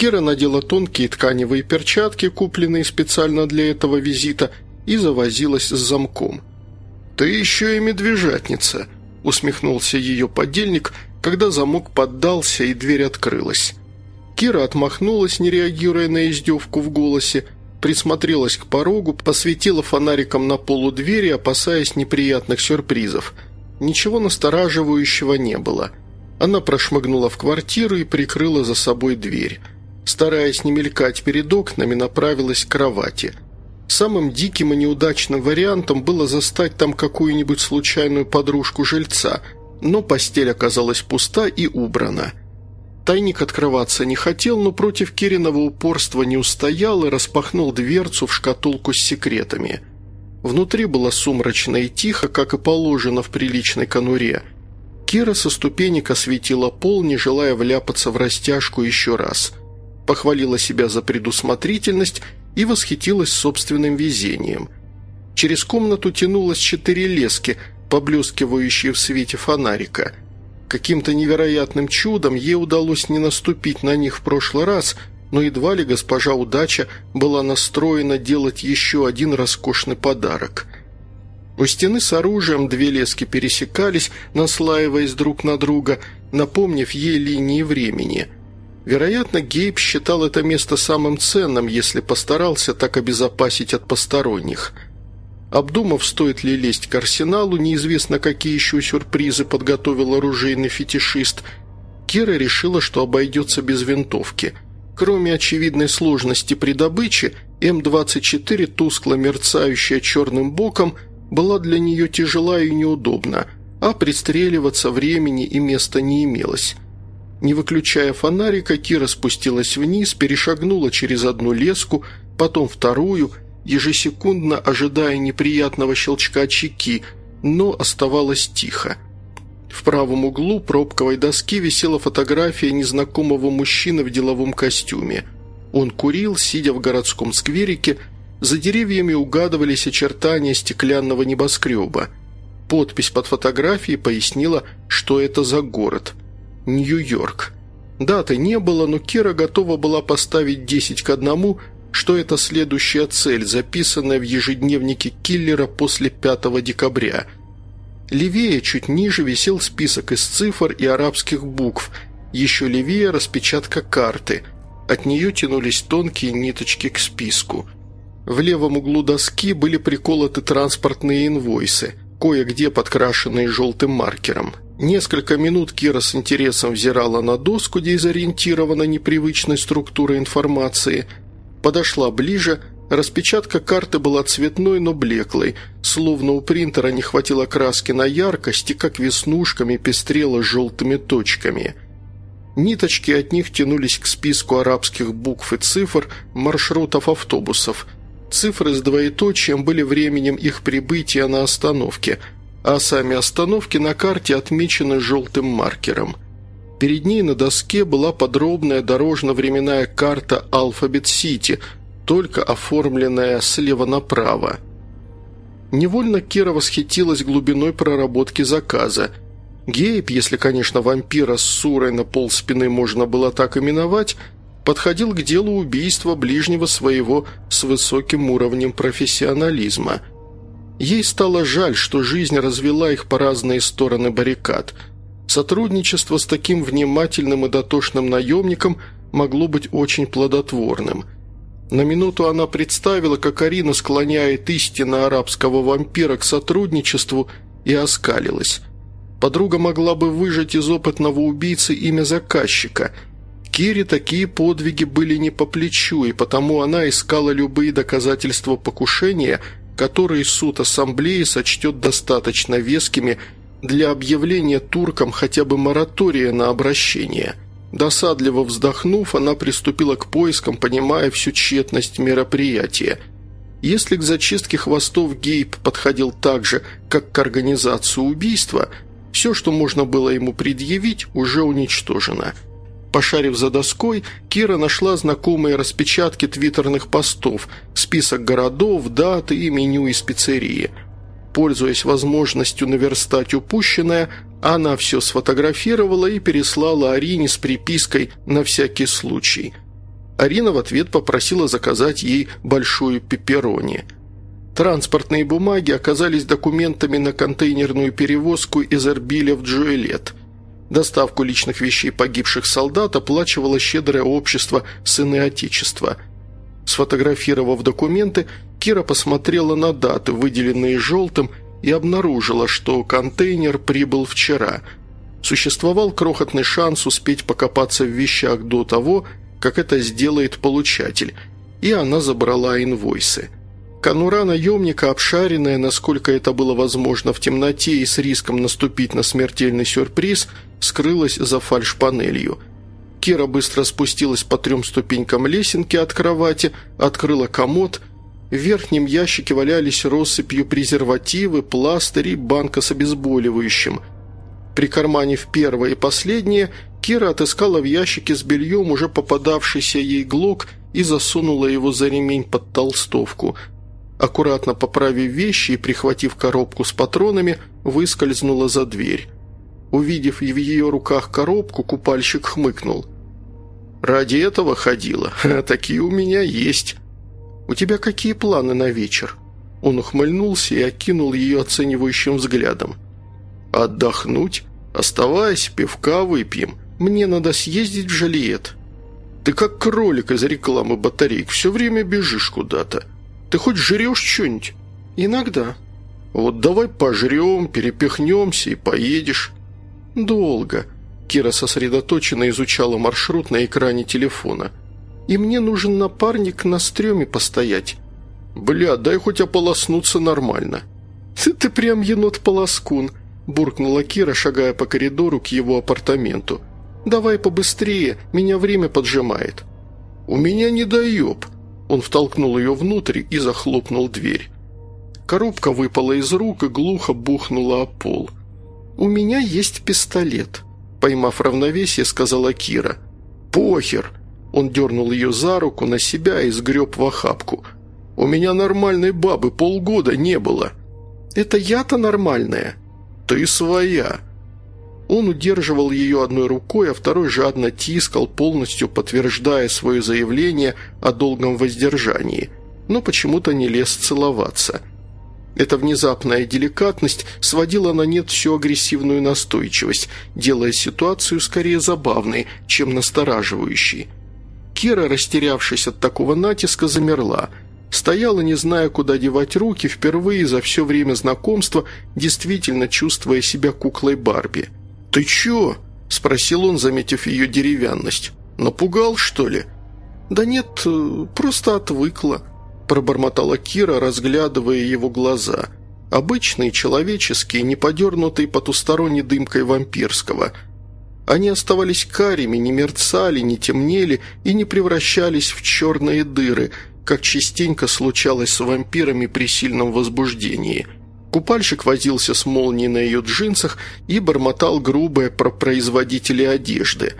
[SPEAKER 1] Кира надела тонкие тканевые перчатки, купленные специально для этого визита, и завозилась с замком. «Ты еще и медвежатница», – усмехнулся ее подельник, когда замок поддался и дверь открылась. Кира отмахнулась, не реагируя на издевку в голосе, присмотрелась к порогу, посветила фонариком на полу двери, опасаясь неприятных сюрпризов. Ничего настораживающего не было. Она прошмыгнула в квартиру и прикрыла за собой дверь. Стараясь не мелькать перед окнами, направилась к кровати. Самым диким и неудачным вариантом было застать там какую-нибудь случайную подружку жильца, но постель оказалась пуста и убрана. Тайник открываться не хотел, но против Кириного упорства не устоял и распахнул дверцу в шкатулку с секретами. Внутри было сумрачно и тихо, как и положено в приличной конуре. Кира со ступенек осветила пол, не желая вляпаться в растяжку еще раз – похвалила себя за предусмотрительность и восхитилась собственным везением. Через комнату тянулось четыре лески, поблескивающие в свете фонарика. Каким-то невероятным чудом ей удалось не наступить на них в прошлый раз, но едва ли госпожа Удача была настроена делать еще один роскошный подарок. У стены с оружием две лески пересекались, наслаиваясь друг на друга, напомнив ей линии времени – Вероятно, Гейб считал это место самым ценным, если постарался так обезопасить от посторонних. Обдумав, стоит ли лезть к арсеналу, неизвестно, какие еще сюрпризы подготовил оружейный фетишист, Кира решила, что обойдется без винтовки. Кроме очевидной сложности при добыче, М-24, тускло мерцающая черным боком, была для нее тяжела и неудобна, а пристреливаться времени и места не имелось – не выключая фонарика, Кира спустилась вниз, перешагнула через одну леску, потом вторую, ежесекундно ожидая неприятного щелчка чеки, но оставалась тихо. В правом углу пробковой доски висела фотография незнакомого мужчины в деловом костюме. Он курил, сидя в городском скверике, за деревьями угадывались очертания стеклянного небоскреба. Подпись под фотографией пояснила, что это за город – Нью-Йорк. Даты не было, но Кира готова была поставить 10 к одному, что это следующая цель, записанная в ежедневнике киллера после 5 декабря. Левее, чуть ниже, висел список из цифр и арабских букв, еще левее распечатка карты. От нее тянулись тонкие ниточки к списку. В левом углу доски были приколоты транспортные инвойсы, кое-где подкрашенные желтым маркером. Несколько минут Кира с интересом взирала на доску, дезориентирована непривычной структурой информации, подошла ближе, Распечатка карты была цветной, но блеклой, словно у принтера не хватило краски на яркость и как веснушками пестрела желтыми точками. Ниточки от них тянулись к списку арабских букв и цифр маршрутов автобусов. Цифры с двоеточием были временем их прибытия на остановке, а сами остановки на карте отмечены желтым маркером. Перед ней на доске была подробная дорожно-временная карта «Алфабет-Сити», только оформленная слева направо. Невольно Кира восхитилась глубиной проработки заказа. Гейб, если, конечно, вампира с сурой на пол спины можно было так именовать, подходил к делу убийства ближнего своего с высоким уровнем профессионализма. Ей стало жаль, что жизнь развела их по разные стороны баррикад. Сотрудничество с таким внимательным и дотошным наемником могло быть очень плодотворным – на минуту она представила, как Арина склоняет истинно арабского вампира к сотрудничеству и оскалилась. Подруга могла бы выжать из опытного убийцы имя заказчика. Кире такие подвиги были не по плечу, и потому она искала любые доказательства покушения, которые суд ассамблеи сочтет достаточно вескими для объявления туркам хотя бы моратория на обращение – Досадливо вздохнув, она приступила к поискам, понимая всю тщетность мероприятия. Если к зачистке хвостов Гейб подходил так же, как к организации убийства, все, что можно было ему предъявить, уже уничтожено. Пошарив за доской, Кира нашла знакомые распечатки твиттерных постов, список городов, даты и меню из пиццерии – Пользуясь возможностью наверстать упущенное, она все сфотографировала и переслала Арине с припиской «на всякий случай». Арина в ответ попросила заказать ей большую пепперони. Транспортные бумаги оказались документами на контейнерную перевозку из Эрбиля в Джуэлет. Доставку личных вещей погибших солдат оплачивало щедрое общество «Сыны Отечества». Сфотографировав документы, Кира посмотрела на даты, выделенные желтым, и обнаружила, что контейнер прибыл вчера. Существовал крохотный шанс успеть покопаться в вещах до того, как это сделает получатель, и она забрала инвойсы. Конура наемника, обшаренная, насколько это было возможно в темноте и с риском наступить на смертельный сюрприз, скрылась за фальшпанелью. Кира быстро спустилась по трем ступенькам лесенки от кровати, открыла комод в верхнем ящике валялись россыпью презервативы, пластыри, банка с обезболивающим. Прикарманив первое и последнее, Кира отыскала в ящике с бельем уже попадавшийся ей глок и засунула его за ремень под толстовку. Аккуратно поправив вещи и прихватив коробку с патронами, выскользнула за дверь. Увидев в ее руках коробку, купальщик хмыкнул. «Ради этого ходила? Такие у меня есть». «У тебя какие планы на вечер?» Он ухмыльнулся и окинул ее оценивающим взглядом. «Отдохнуть? Оставайся, пивка выпьем. Мне надо съездить в Жалиет». «Ты как кролик из рекламы батареек, все время бежишь куда-то. Ты хоть жрешь что-нибудь?» «Иногда». «Вот давай пожрем, перепихнемся и поедешь». «Долго». Кира сосредоточенно изучала маршрут на экране телефона – и мне нужен напарник на стреме постоять». «Бля, дай хоть ополоснуться нормально». «Ты, ты прям енот-полоскун», – буркнула Кира, шагая по коридору к его апартаменту. «Давай побыстрее, меня время поджимает». «У меня не доеб». Он втолкнул ее внутрь и захлопнул дверь. Коробка выпала из рук и глухо бухнула о пол. «У меня есть пистолет», – поймав равновесие, сказала Кира. «Похер», он дернул ее за руку на себя и сгреб в охапку. «У меня нормальной бабы полгода не было». «Это я-то нормальная?» «Ты своя». Он удерживал ее одной рукой, а второй жадно тискал, полностью подтверждая свое заявление о долгом воздержании, но почему-то не лез целоваться. Эта внезапная деликатность сводила на нет всю агрессивную настойчивость, делая ситуацию скорее забавной, чем настораживающей. Кира, растерявшись от такого натиска, замерла. Стояла, не зная, куда девать руки, впервые за все время знакомства, действительно чувствуя себя куклой Барби. «Ты чё?» – спросил он, заметив ее деревянность. «Напугал, что ли?» «Да нет, просто отвыкла. Пробормотала Кира, разглядывая его глаза. Обычные, человеческие, не подернутые потусторонней дымкой вампирского. Они оставались карими, не мерцали, не темнели и не превращались в черные дыры, как частенько случалось с вампирами при сильном возбуждении – Купальщик возился с молнией на ее джинсах и бормотал грубое про производителей одежды.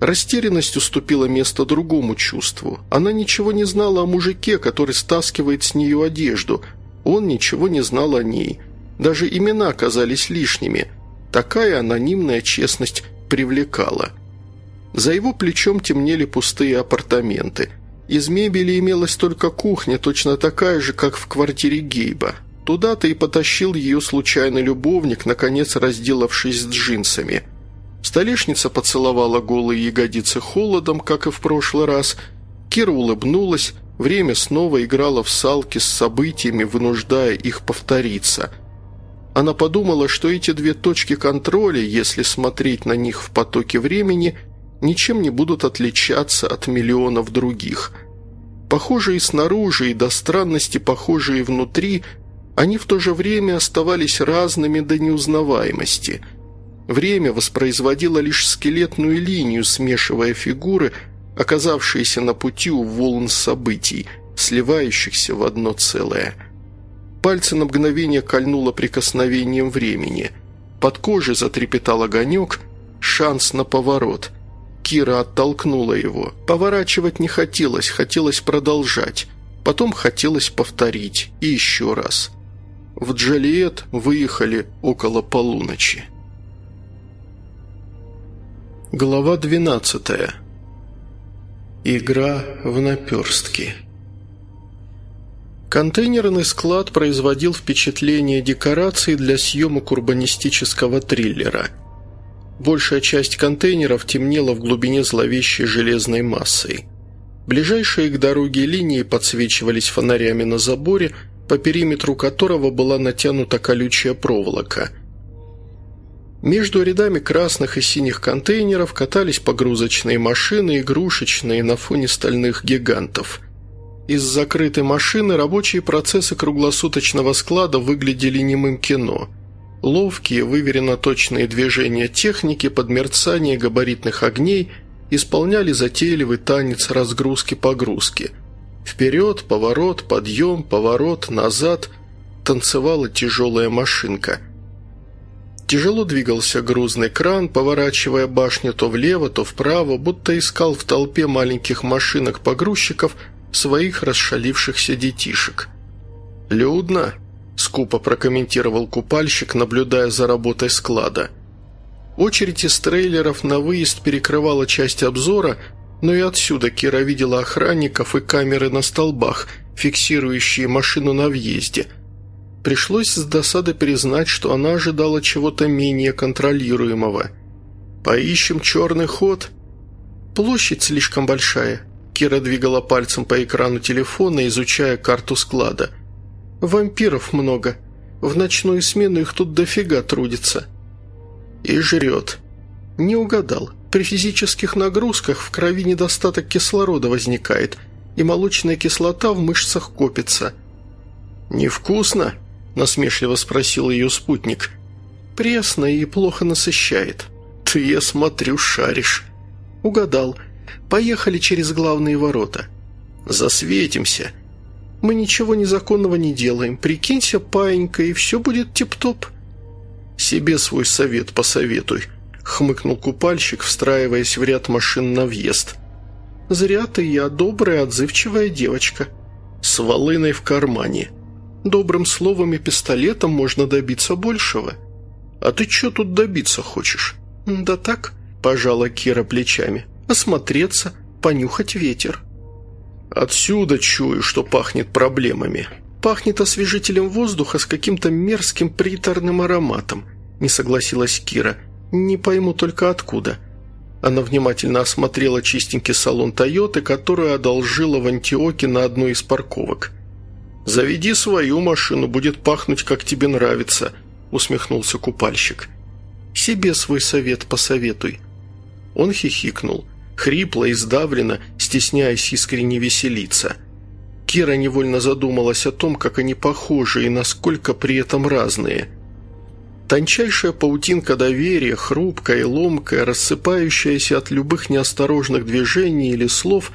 [SPEAKER 1] Растерянность уступила место другому чувству. Она ничего не знала о мужике, который стаскивает с нее одежду. Он ничего не знал о ней. Даже имена казались лишними. Такая анонимная честность привлекала. За его плечом темнели пустые апартаменты. Из мебели имелась только кухня, точно такая же, как в квартире Гейба. Туда-то и потащил ее случайный любовник, наконец разделавшись с джинсами. Столешница поцеловала голые ягодицы холодом, как и в прошлый раз. Кира улыбнулась, время снова играло в салки с событиями, вынуждая их повториться. Она подумала, что эти две точки контроля, если смотреть на них в потоке времени, ничем не будут отличаться от миллионов других. Похожие снаружи и до странности похожие внутри – они в то же время оставались разными до неузнаваемости. Время воспроизводило лишь скелетную линию, смешивая фигуры, оказавшиеся на пути у волн событий, сливающихся в одно целое. Пальцы на мгновение кольнуло прикосновением времени. Под кожей затрепетал огонек, шанс на поворот. Кира оттолкнула его. Поворачивать не хотелось, хотелось продолжать. Потом хотелось повторить. И еще раз. В Джалиет выехали около полуночи. Глава 12. Игра в наперстки. Контейнерный склад производил впечатление декораций для съемок урбанистического триллера. Большая часть контейнеров темнела в глубине зловещей железной массой. Ближайшие к дороге линии подсвечивались фонарями на заборе – по периметру которого была натянута колючая проволока. Между рядами красных и синих контейнеров катались погрузочные машины, игрушечные на фоне стальных гигантов. Из закрытой машины рабочие процессы круглосуточного склада выглядели немым кино. Ловкие, выверенно точные движения техники под мерцание габаритных огней исполняли затейливый танец разгрузки-погрузки – Вперед, поворот, подъем, поворот, назад. Танцевала тяжелая машинка. Тяжело двигался грузный кран, поворачивая башню то влево, то вправо, будто искал в толпе маленьких машинок-погрузчиков своих расшалившихся детишек. «Людно», – скупо прокомментировал купальщик, наблюдая за работой склада. Очередь из трейлеров на выезд перекрывала часть обзора – но и отсюда Кира видела охранников и камеры на столбах, фиксирующие машину на въезде. Пришлось с досадой признать, что она ожидала чего-то менее контролируемого. «Поищем черный ход?» «Площадь слишком большая», – Кира двигала пальцем по экрану телефона, изучая карту склада. «Вампиров много. В ночную смену их тут дофига трудится». «И жрет». «Не угадал. При физических нагрузках в крови недостаток кислорода возникает, и молочная кислота в мышцах копится. «Невкусно?» – насмешливо спросил ее спутник. «Пресно и плохо насыщает». «Ты, я смотрю, шаришь». «Угадал. Поехали через главные ворота». «Засветимся». «Мы ничего незаконного не делаем. Прикинься, паинька, и все будет тип-топ». «Себе свой совет посоветуй», хмыкнул купальщик, встраиваясь в ряд машин на въезд. «Зря ты, я добрая, отзывчивая девочка. С волыной в кармане. Добрым словом и пистолетом можно добиться большего. А ты что тут добиться хочешь?» «Да так», – пожала Кира плечами. «Осмотреться, понюхать ветер». «Отсюда чую, что пахнет проблемами». «Пахнет освежителем воздуха с каким-то мерзким приторным ароматом», – не согласилась Кира – «Не пойму только откуда». Она внимательно осмотрела чистенький салон «Тойоты», которую одолжила в Антиоке на одной из парковок. «Заведи свою машину, будет пахнуть, как тебе нравится», – усмехнулся купальщик. «Себе свой совет посоветуй». Он хихикнул, хрипло и сдавленно, стесняясь искренне веселиться. Кира невольно задумалась о том, как они похожи и насколько при этом разные. Тончайшая паутинка доверия, хрупкая и ломкая, рассыпающаяся от любых неосторожных движений или слов,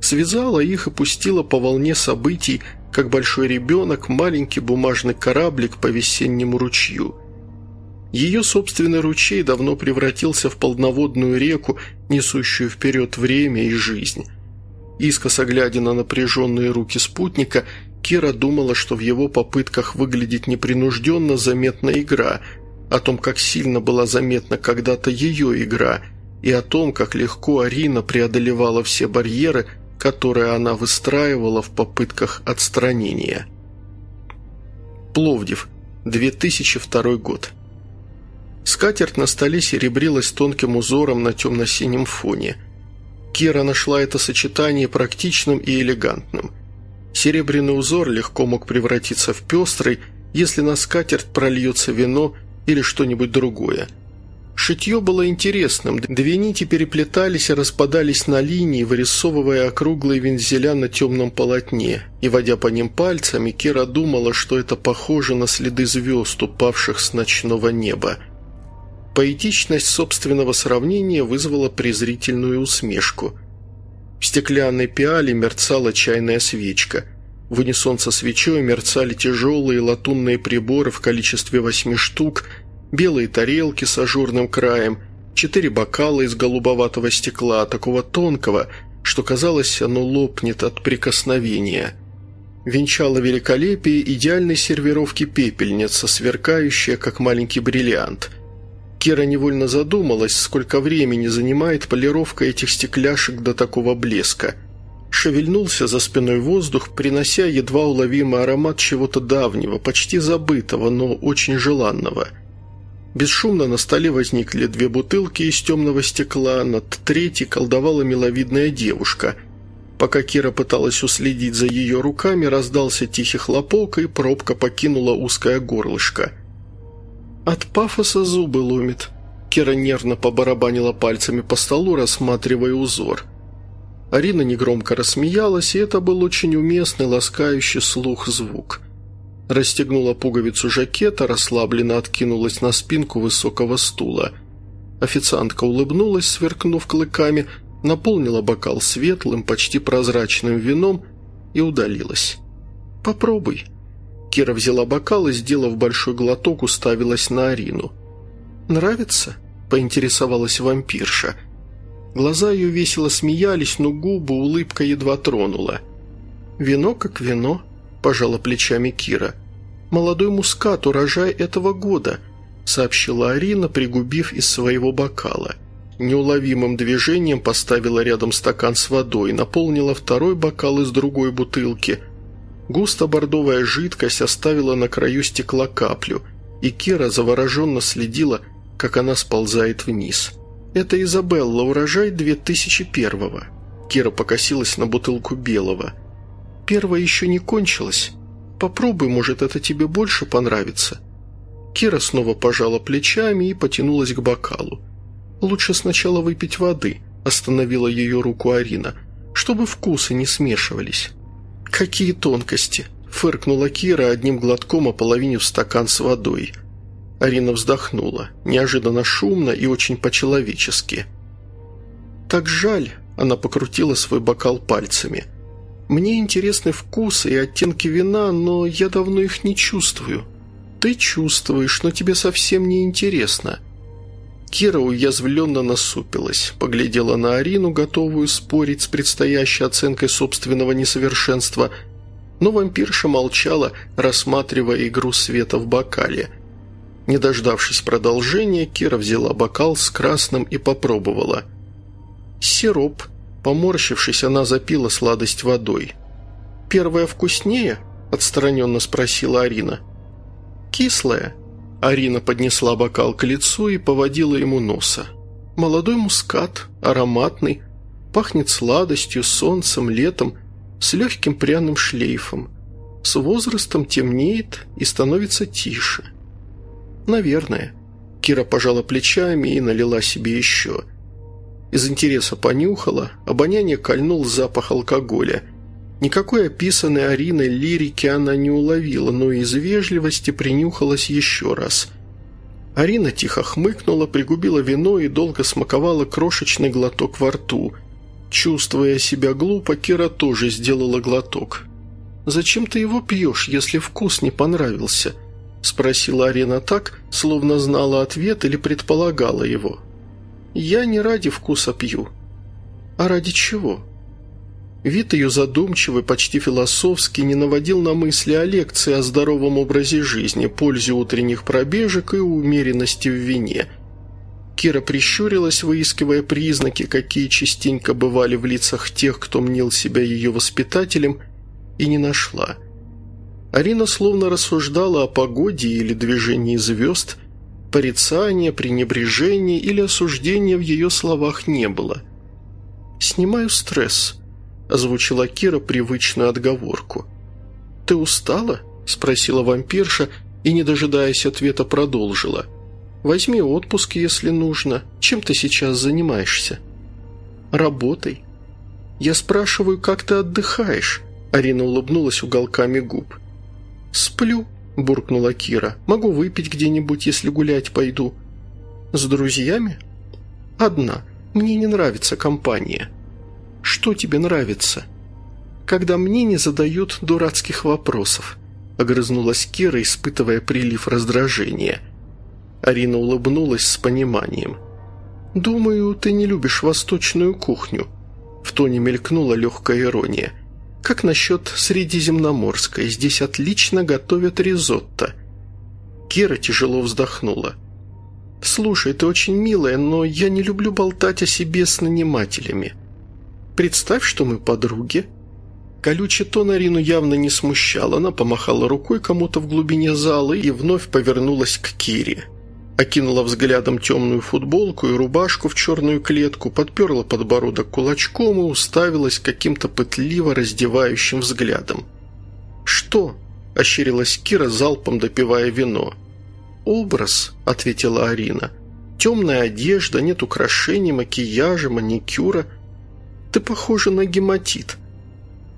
[SPEAKER 1] связала их и пустила по волне событий, как большой ребенок, маленький бумажный кораблик по весеннему ручью. Ее собственный ручей давно превратился в полноводную реку, несущую вперед время и жизнь. Искоса глядя на напряженные руки спутника, Кира думала, что в его попытках выглядеть непринужденно заметна игра, о том, как сильно была заметна когда-то ее игра, и о том, как легко Арина преодолевала все барьеры, которые она выстраивала в попытках отстранения. Пловдив, 2002 год. Скатерть на столе серебрилась тонким узором на темно-синем фоне – Кира нашла это сочетание практичным и элегантным. Серебряный узор легко мог превратиться в пестрый, если на скатерть прольется вино или что-нибудь другое. Шитье было интересным, две нити переплетались и распадались на линии, вырисовывая округлые вензеля на темном полотне, и, водя по ним пальцами, Кира думала, что это похоже на следы звезд, упавших с ночного неба – Поэтичность собственного сравнения вызвала презрительную усмешку. В стеклянной пиале мерцала чайная свечка. В унисон со свечой мерцали тяжелые латунные приборы в количестве восьми штук, белые тарелки с ажурным краем, четыре бокала из голубоватого стекла, такого тонкого, что казалось, оно лопнет от прикосновения. Венчала великолепие идеальной сервировки пепельница, сверкающая, как маленький бриллиант – Кира невольно задумалась, сколько времени занимает полировка этих стекляшек до такого блеска. Шевельнулся за спиной воздух, принося едва уловимый аромат чего-то давнего, почти забытого, но очень желанного. Бесшумно на столе возникли две бутылки из темного стекла, над третьей колдовала миловидная девушка. Пока Кира пыталась уследить за ее руками, раздался тихий хлопок, и пробка покинула узкое горлышко – «От пафоса зубы ломит». Кира нервно побарабанила пальцами по столу, рассматривая узор. Арина негромко рассмеялась, и это был очень уместный, ласкающий слух звук. Расстегнула пуговицу жакета, расслабленно откинулась на спинку высокого стула. Официантка улыбнулась, сверкнув клыками, наполнила бокал светлым, почти прозрачным вином и удалилась. «Попробуй», Кира взяла бокал и, сделав большой глоток, уставилась на Арину. «Нравится?» – поинтересовалась вампирша. Глаза ее весело смеялись, но губы улыбка едва тронула. «Вино как вино», – пожала плечами Кира. «Молодой мускат, урожай этого года», – сообщила Арина, пригубив из своего бокала. Неуловимым движением поставила рядом стакан с водой, наполнила второй бокал из другой бутылки – Густо-бордовая жидкость оставила на краю стекла каплю, и Кира завороженно следила, как она сползает вниз. «Это Изабелла, урожай 2001-го». Кира покосилась на бутылку белого. «Первая еще не кончилась. Попробуй, может, это тебе больше понравится». Кира снова пожала плечами и потянулась к бокалу. «Лучше сначала выпить воды», – остановила ее руку Арина, – «чтобы вкусы не смешивались». «Какие тонкости!» – фыркнула Кира, одним глотком ополовинив стакан с водой. Арина вздохнула, неожиданно шумно и очень по-человечески. «Так жаль!» – она покрутила свой бокал пальцами. «Мне интересны вкусы и оттенки вина, но я давно их не чувствую. Ты чувствуешь, но тебе совсем не интересно». Кира уязвленно насупилась, поглядела на Арину, готовую спорить с предстоящей оценкой собственного несовершенства, но вампирша молчала, рассматривая игру света в бокале. Не дождавшись продолжения, Кира взяла бокал с красным и попробовала. «Сироп», поморщившись, она запила сладость водой. «Первая вкуснее?» – отстраненно спросила Арина. «Кислая», Арина поднесла бокал к лицу и поводила ему носа. «Молодой мускат, ароматный, пахнет сладостью, солнцем, летом, с легким пряным шлейфом. С возрастом темнеет и становится тише. Наверное». Кира пожала плечами и налила себе еще. Из интереса понюхала, обоняние кольнул запах алкоголя. Никакой описанной Ариной лирики она не уловила, но из вежливости принюхалась еще раз. Арина тихо хмыкнула, пригубила вино и долго смаковала крошечный глоток во рту. Чувствуя себя глупо, Кира тоже сделала глоток. «Зачем ты его пьешь, если вкус не понравился?» – спросила Арина так, словно знала ответ или предполагала его. «Я не ради вкуса пью». «А ради чего?» Вид ее задумчивый, почти философский, не наводил на мысли о лекции о здоровом образе жизни, пользе утренних пробежек и умеренности в вине. Кира прищурилась, выискивая признаки, какие частенько бывали в лицах тех, кто мнил себя ее воспитателем, и не нашла. Арина словно рассуждала о погоде или движении звезд, порицания, пренебрежения или осуждения в ее словах не было. «Снимаю стресс», – озвучила Кира привычную отговорку. «Ты устала?» – спросила вампирша и, не дожидаясь ответа, продолжила. «Возьми отпуск, если нужно. Чем ты сейчас занимаешься?» «Работой». «Я спрашиваю, как ты отдыхаешь?» Арина улыбнулась уголками губ. «Сплю», – буркнула Кира. «Могу выпить где-нибудь, если гулять пойду». «С друзьями?» «Одна. Мне не нравится компания». Что тебе нравится?» «Когда мне не задают дурацких вопросов», – огрызнулась Кира, испытывая прилив раздражения. Арина улыбнулась с пониманием. «Думаю, ты не любишь восточную кухню», – в тоне мелькнула легкая ирония. «Как насчет средиземноморской? Здесь отлично готовят ризотто». Кира тяжело вздохнула. «Слушай, ты очень милая, но я не люблю болтать о себе с нанимателями. Представь, что мы подруги». Колючий тон Арину явно не смущал. Она помахала рукой кому-то в глубине зала и вновь повернулась к Кире. Окинула взглядом темную футболку и рубашку в черную клетку, подперла подбородок кулачком и уставилась каким-то пытливо раздевающим взглядом. «Что?» – ощерилась Кира, залпом допивая вино. «Образ», – ответила Арина. «Темная одежда, нет украшений, макияжа, маникюра – ты похожа на гематит».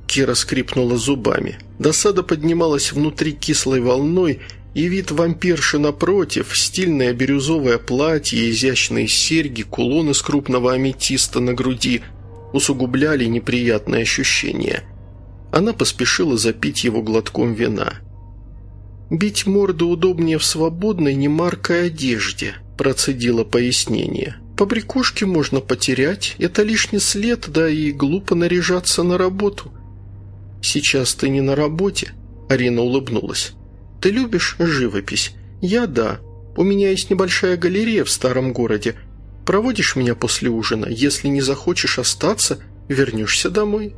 [SPEAKER 1] Кира скрипнула зубами. Досада поднималась внутри кислой волной, и вид вампирши напротив, стильное бирюзовое платье, изящные серьги, кулон из крупного аметиста на груди усугубляли неприятное ощущение. Она поспешила запить его глотком вина. «Бить морду удобнее в свободной, немаркой одежде», – процедила пояснение. Побрякушки можно потерять, это лишний след, да и глупо наряжаться на работу». «Сейчас ты не на работе», – Арина улыбнулась. «Ты любишь живопись?» «Я – да. У меня есть небольшая галерея в старом городе. Проводишь меня после ужина? Если не захочешь остаться, вернешься домой».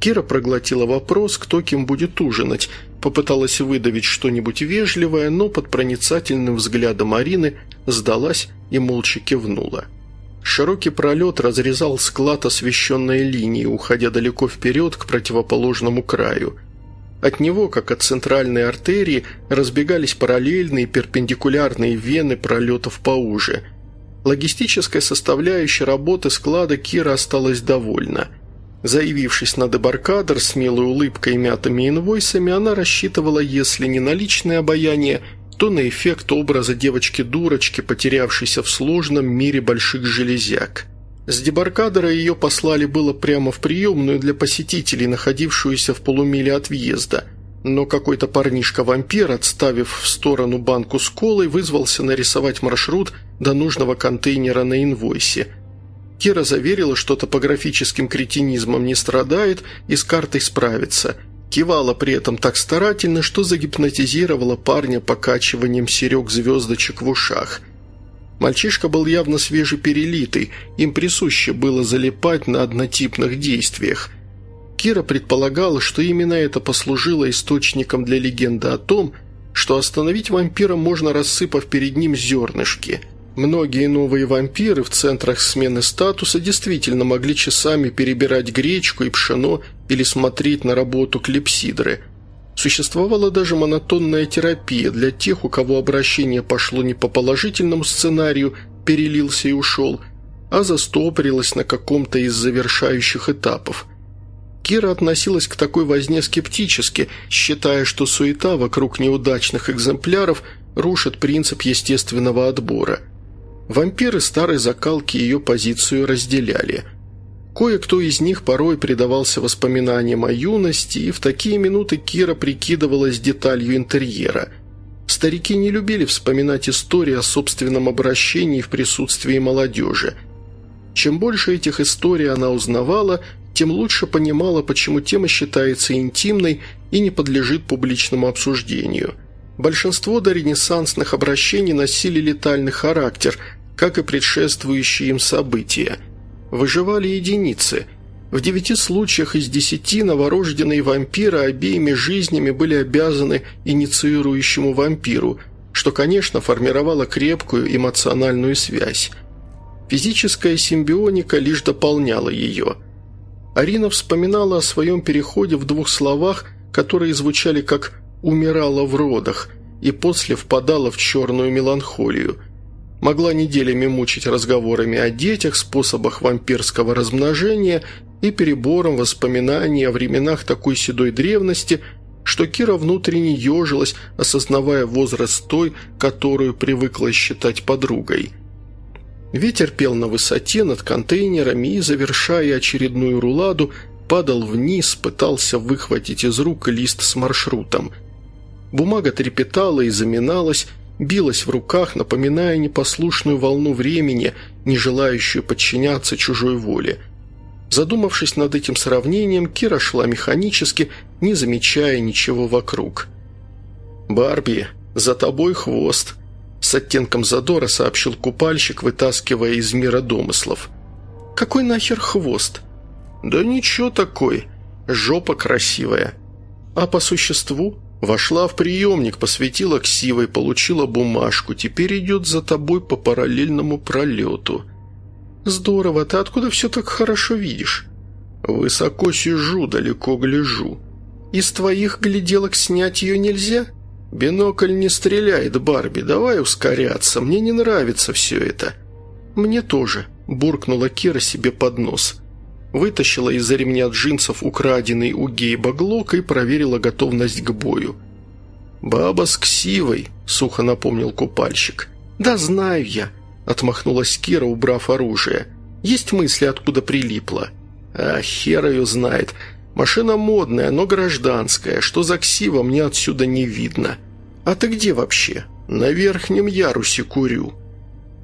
[SPEAKER 1] Кира проглотила вопрос, кто кем будет ужинать, попыталась выдавить что-нибудь вежливое, но под проницательным взглядом Арины сдалась и молча кивнула. Широкий пролет разрезал склад освещенной линии, уходя далеко вперед к противоположному краю. От него, как от центральной артерии, разбегались параллельные перпендикулярные вены пролетов поуже. Логистическая составляющая работы склада Кира осталась довольна. Заявившись на дебаркадер с милой улыбкой и мятыми инвойсами, она рассчитывала, если не на личное обаяние, то на эффект образа девочки-дурочки, потерявшейся в сложном мире больших железяк. С дебаркадера ее послали было прямо в приемную для посетителей, находившуюся в полумиле от въезда. Но какой-то парнишка-вампир, отставив в сторону банку с колой, вызвался нарисовать маршрут до нужного контейнера на инвойсе. Кира заверила, что топографическим кретинизмом не страдает и с картой справится – Кивала при этом так старательно, что загипнотизировала парня покачиванием серег звездочек в ушах. Мальчишка был явно свежеперелитый, им присуще было залипать на однотипных действиях. Кира предполагала, что именно это послужило источником для легенды о том, что остановить вампира можно, рассыпав перед ним зернышки – Многие новые вампиры в центрах смены статуса действительно могли часами перебирать гречку и пшено или смотреть на работу клепсидры. Существовала даже монотонная терапия для тех, у кого обращение пошло не по положительному сценарию, перелился и ушел, а застопорилось на каком-то из завершающих этапов. Кира относилась к такой возне скептически, считая, что суета вокруг неудачных экземпляров рушит принцип естественного отбора. Вампиры старой закалки ее позицию разделяли. Кое-кто из них порой предавался воспоминаниям о юности, и в такие минуты Кира прикидывалась деталью интерьера. Старики не любили вспоминать истории о собственном обращении в присутствии молодежи. Чем больше этих историй она узнавала – тем лучше понимала, почему тема считается интимной и не подлежит публичному обсуждению. Большинство доренессансных обращений носили летальный характер, как и предшествующие им события. Выживали единицы. В девяти случаях из десяти новорожденные вампиры обеими жизнями были обязаны инициирующему вампиру, что, конечно, формировало крепкую эмоциональную связь. Физическая симбионика лишь дополняла ее – Арина вспоминала о своем переходе в двух словах, которые звучали как «умирала в родах» и после впадала в черную меланхолию. Могла неделями мучить разговорами о детях, способах вампирского размножения и перебором воспоминаний о временах такой седой древности, что Кира внутренне ежилась, осознавая возраст той, которую привыкла считать подругой – Ветер пел на высоте над контейнерами и, завершая очередную руладу, падал вниз, пытался выхватить из рук лист с маршрутом. Бумага трепетала и заминалась, билась в руках, напоминая непослушную волну времени, не желающую подчиняться чужой воле. Задумавшись над этим сравнением, Кира шла механически, не замечая ничего вокруг. «Барби, за тобой хвост», с оттенком задора сообщил купальщик, вытаскивая из мира домыслов. «Какой нахер хвост?» «Да ничего такой. Жопа красивая». «А по существу?» «Вошла в приемник, посветила ксивой, получила бумажку. Теперь идет за тобой по параллельному пролету». «Здорово. Ты откуда все так хорошо видишь?» «Высоко сижу, далеко гляжу». «Из твоих гляделок снять ее нельзя?» «Бинокль не стреляет, Барби, давай ускоряться, мне не нравится все это». «Мне тоже», – буркнула Кира себе под нос. Вытащила из-за ремня джинсов украденный у Гейба Глок и проверила готовность к бою. «Баба с ксивой», – сухо напомнил купальщик. «Да знаю я», – отмахнулась Кира, убрав оружие. «Есть мысли, откуда прилипла?» «А хер ее знает. Машина модная, но гражданская. Что за ксива, мне отсюда не видно. А ты где вообще? На верхнем ярусе курю».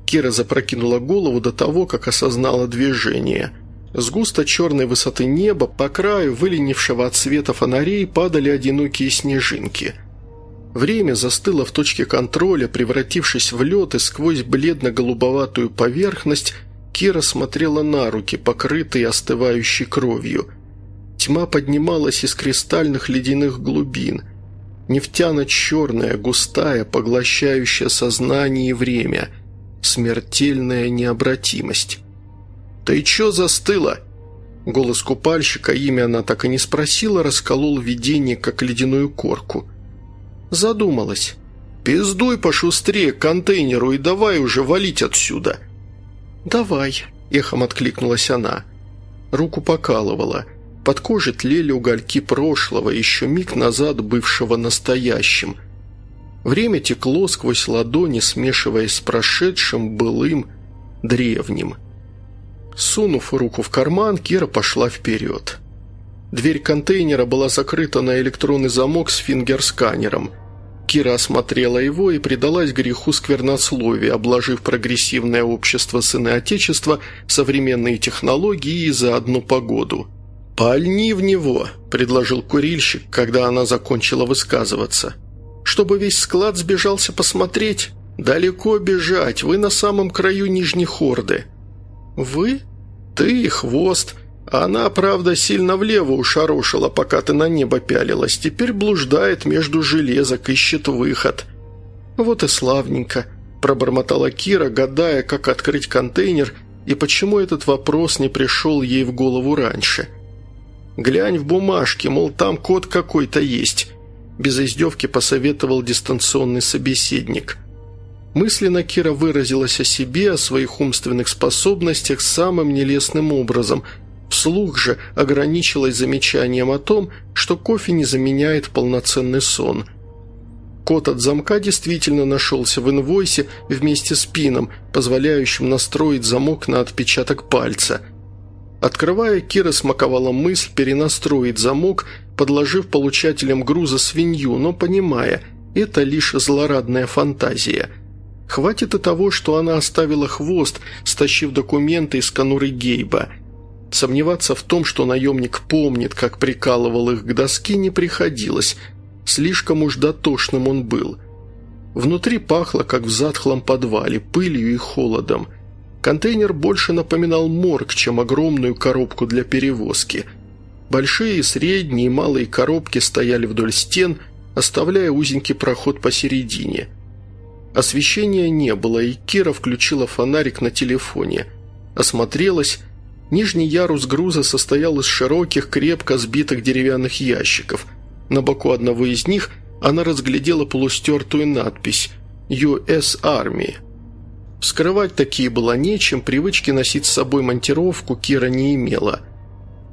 [SPEAKER 1] Кира запрокинула голову до того, как осознала движение. С густо черной высоты неба по краю выленившего от света фонарей падали одинокие снежинки. Время застыло в точке контроля, превратившись в лед, и сквозь бледно-голубоватую поверхность Кира смотрела на руки, покрытые остывающей кровью – Тьма поднималась из кристальных ледяных глубин. Нефтяно-черная, густая, поглощающая сознание и время. Смертельная необратимость. «Ты чё застыла?» Голос купальщика, имя она так и не спросила, расколол видение, как ледяную корку. Задумалась. «Пиздуй пошустрее к контейнеру и давай уже валить отсюда!» «Давай», – эхом откликнулась она. Руку покалывала – под кожей тлели угольки прошлого, еще миг назад бывшего настоящим. Время текло сквозь ладони, смешиваясь с прошедшим, былым, древним. Сунув руку в карман, Кира пошла вперед. Дверь контейнера была закрыта на электронный замок с фингерсканером. Кира осмотрела его и предалась греху сквернословия, обложив прогрессивное общество сыны Отечества, современные технологии и заодно погоду – «Пальни в него», – предложил курильщик, когда она закончила высказываться. «Чтобы весь склад сбежался посмотреть? Далеко бежать, вы на самом краю нижней хорды». «Вы? Ты и хвост. Она, правда, сильно влево ушарошила, пока ты на небо пялилась. Теперь блуждает между железок, ищет выход». «Вот и славненько», – пробормотала Кира, гадая, как открыть контейнер и почему этот вопрос не пришел ей в голову раньше – Глянь в бумажке, мол, там код какой-то есть», – без издевки посоветовал дистанционный собеседник. Мысленно Кира выразилась о себе, о своих умственных способностях самым нелестным образом, Вслух же ограничилась замечанием о том, что кофе не заменяет полноценный сон. Код от замка действительно нашелся в инвойсе вместе с пином, позволяющим настроить замок на отпечаток пальца. Открывая, Кира смаковала мысль перенастроить замок, подложив получателям груза свинью, но понимая, это лишь злорадная фантазия. Хватит и того, что она оставила хвост, стащив документы из конуры Гейба – Сомневаться в том, что наемник помнит, как прикалывал их к доске, не приходилось. Слишком уж дотошным он был. Внутри пахло, как в затхлом подвале, пылью и холодом. Контейнер больше напоминал морг, чем огромную коробку для перевозки. Большие, средние и малые коробки стояли вдоль стен, оставляя узенький проход посередине. Освещения не было, и Кира включила фонарик на телефоне. Осмотрелась – Нижний ярус груза состоял из широких, крепко сбитых деревянных ящиков. На боку одного из них она разглядела полустертую надпись «US Army». Скрывать такие было нечем, привычки носить с собой монтировку Кира не имела.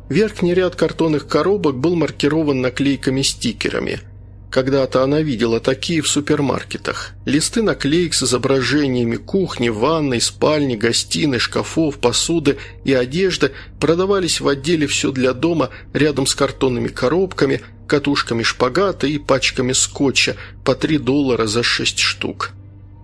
[SPEAKER 1] Верхний ряд картонных коробок был маркирован наклейками-стикерами – когда-то она видела такие в супермаркетах. Листы наклеек с изображениями кухни, ванной, спальни, гостиной, шкафов, посуды и одежды продавались в отделе «Все для дома» рядом с картонными коробками, катушками шпагата и пачками скотча по 3 доллара за 6 штук.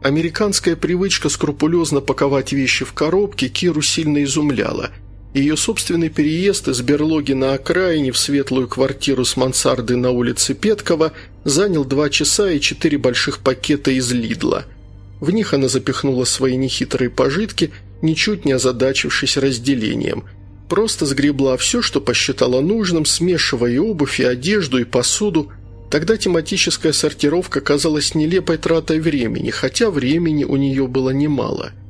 [SPEAKER 1] Американская привычка скрупулезно паковать вещи в коробки Киру сильно изумляла – ее собственный переезд из берлоги на окраине в светлую квартиру с мансардой на улице Петкова занял два часа и четыре больших пакета из Лидла. В них она запихнула свои нехитрые пожитки, ничуть не озадачившись разделением. Просто сгребла все, что посчитала нужным, смешивая и обувь, и одежду, и посуду. Тогда тематическая сортировка казалась нелепой тратой времени, хотя времени у нее было немало –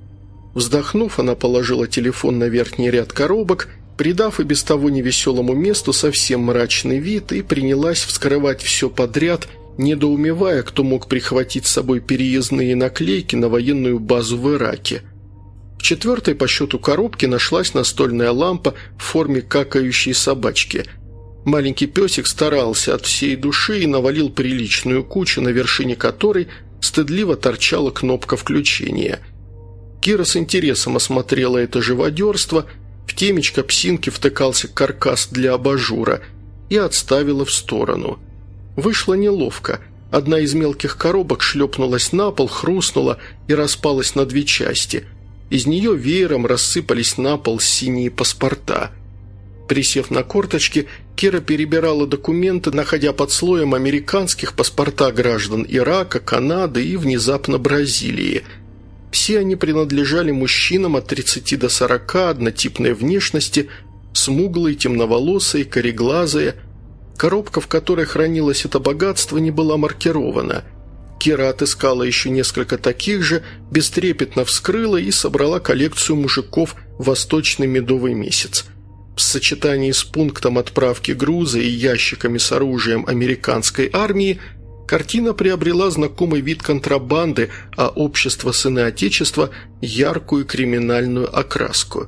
[SPEAKER 1] Вздохнув, она положила телефон на верхний ряд коробок, придав и без того невеселому месту совсем мрачный вид и принялась вскрывать все подряд, недоумевая, кто мог прихватить с собой переездные наклейки на военную базу в Ираке. В четвертой по счету коробке нашлась настольная лампа в форме какающей собачки. Маленький песик старался от всей души и навалил приличную кучу, на вершине которой стыдливо торчала кнопка включения – Кира с интересом осмотрела это живодерство, в темечко псинки втыкался каркас для абажура и отставила в сторону. Вышло неловко. Одна из мелких коробок шлепнулась на пол, хрустнула и распалась на две части. Из нее веером рассыпались на пол синие паспорта. Присев на корточки, Кира перебирала документы, находя под слоем американских паспорта граждан Ирака, Канады и внезапно Бразилии – все они принадлежали мужчинам от 30 до 40, однотипной внешности, смуглые, темноволосые, кореглазые. Коробка, в которой хранилось это богатство, не была маркирована. Кира отыскала еще несколько таких же, бестрепетно вскрыла и собрала коллекцию мужиков «Восточный медовый месяц». В сочетании с пунктом отправки груза и ящиками с оружием американской армии – Картина приобрела знакомый вид контрабанды, а общество сыны Отечества – яркую криминальную окраску.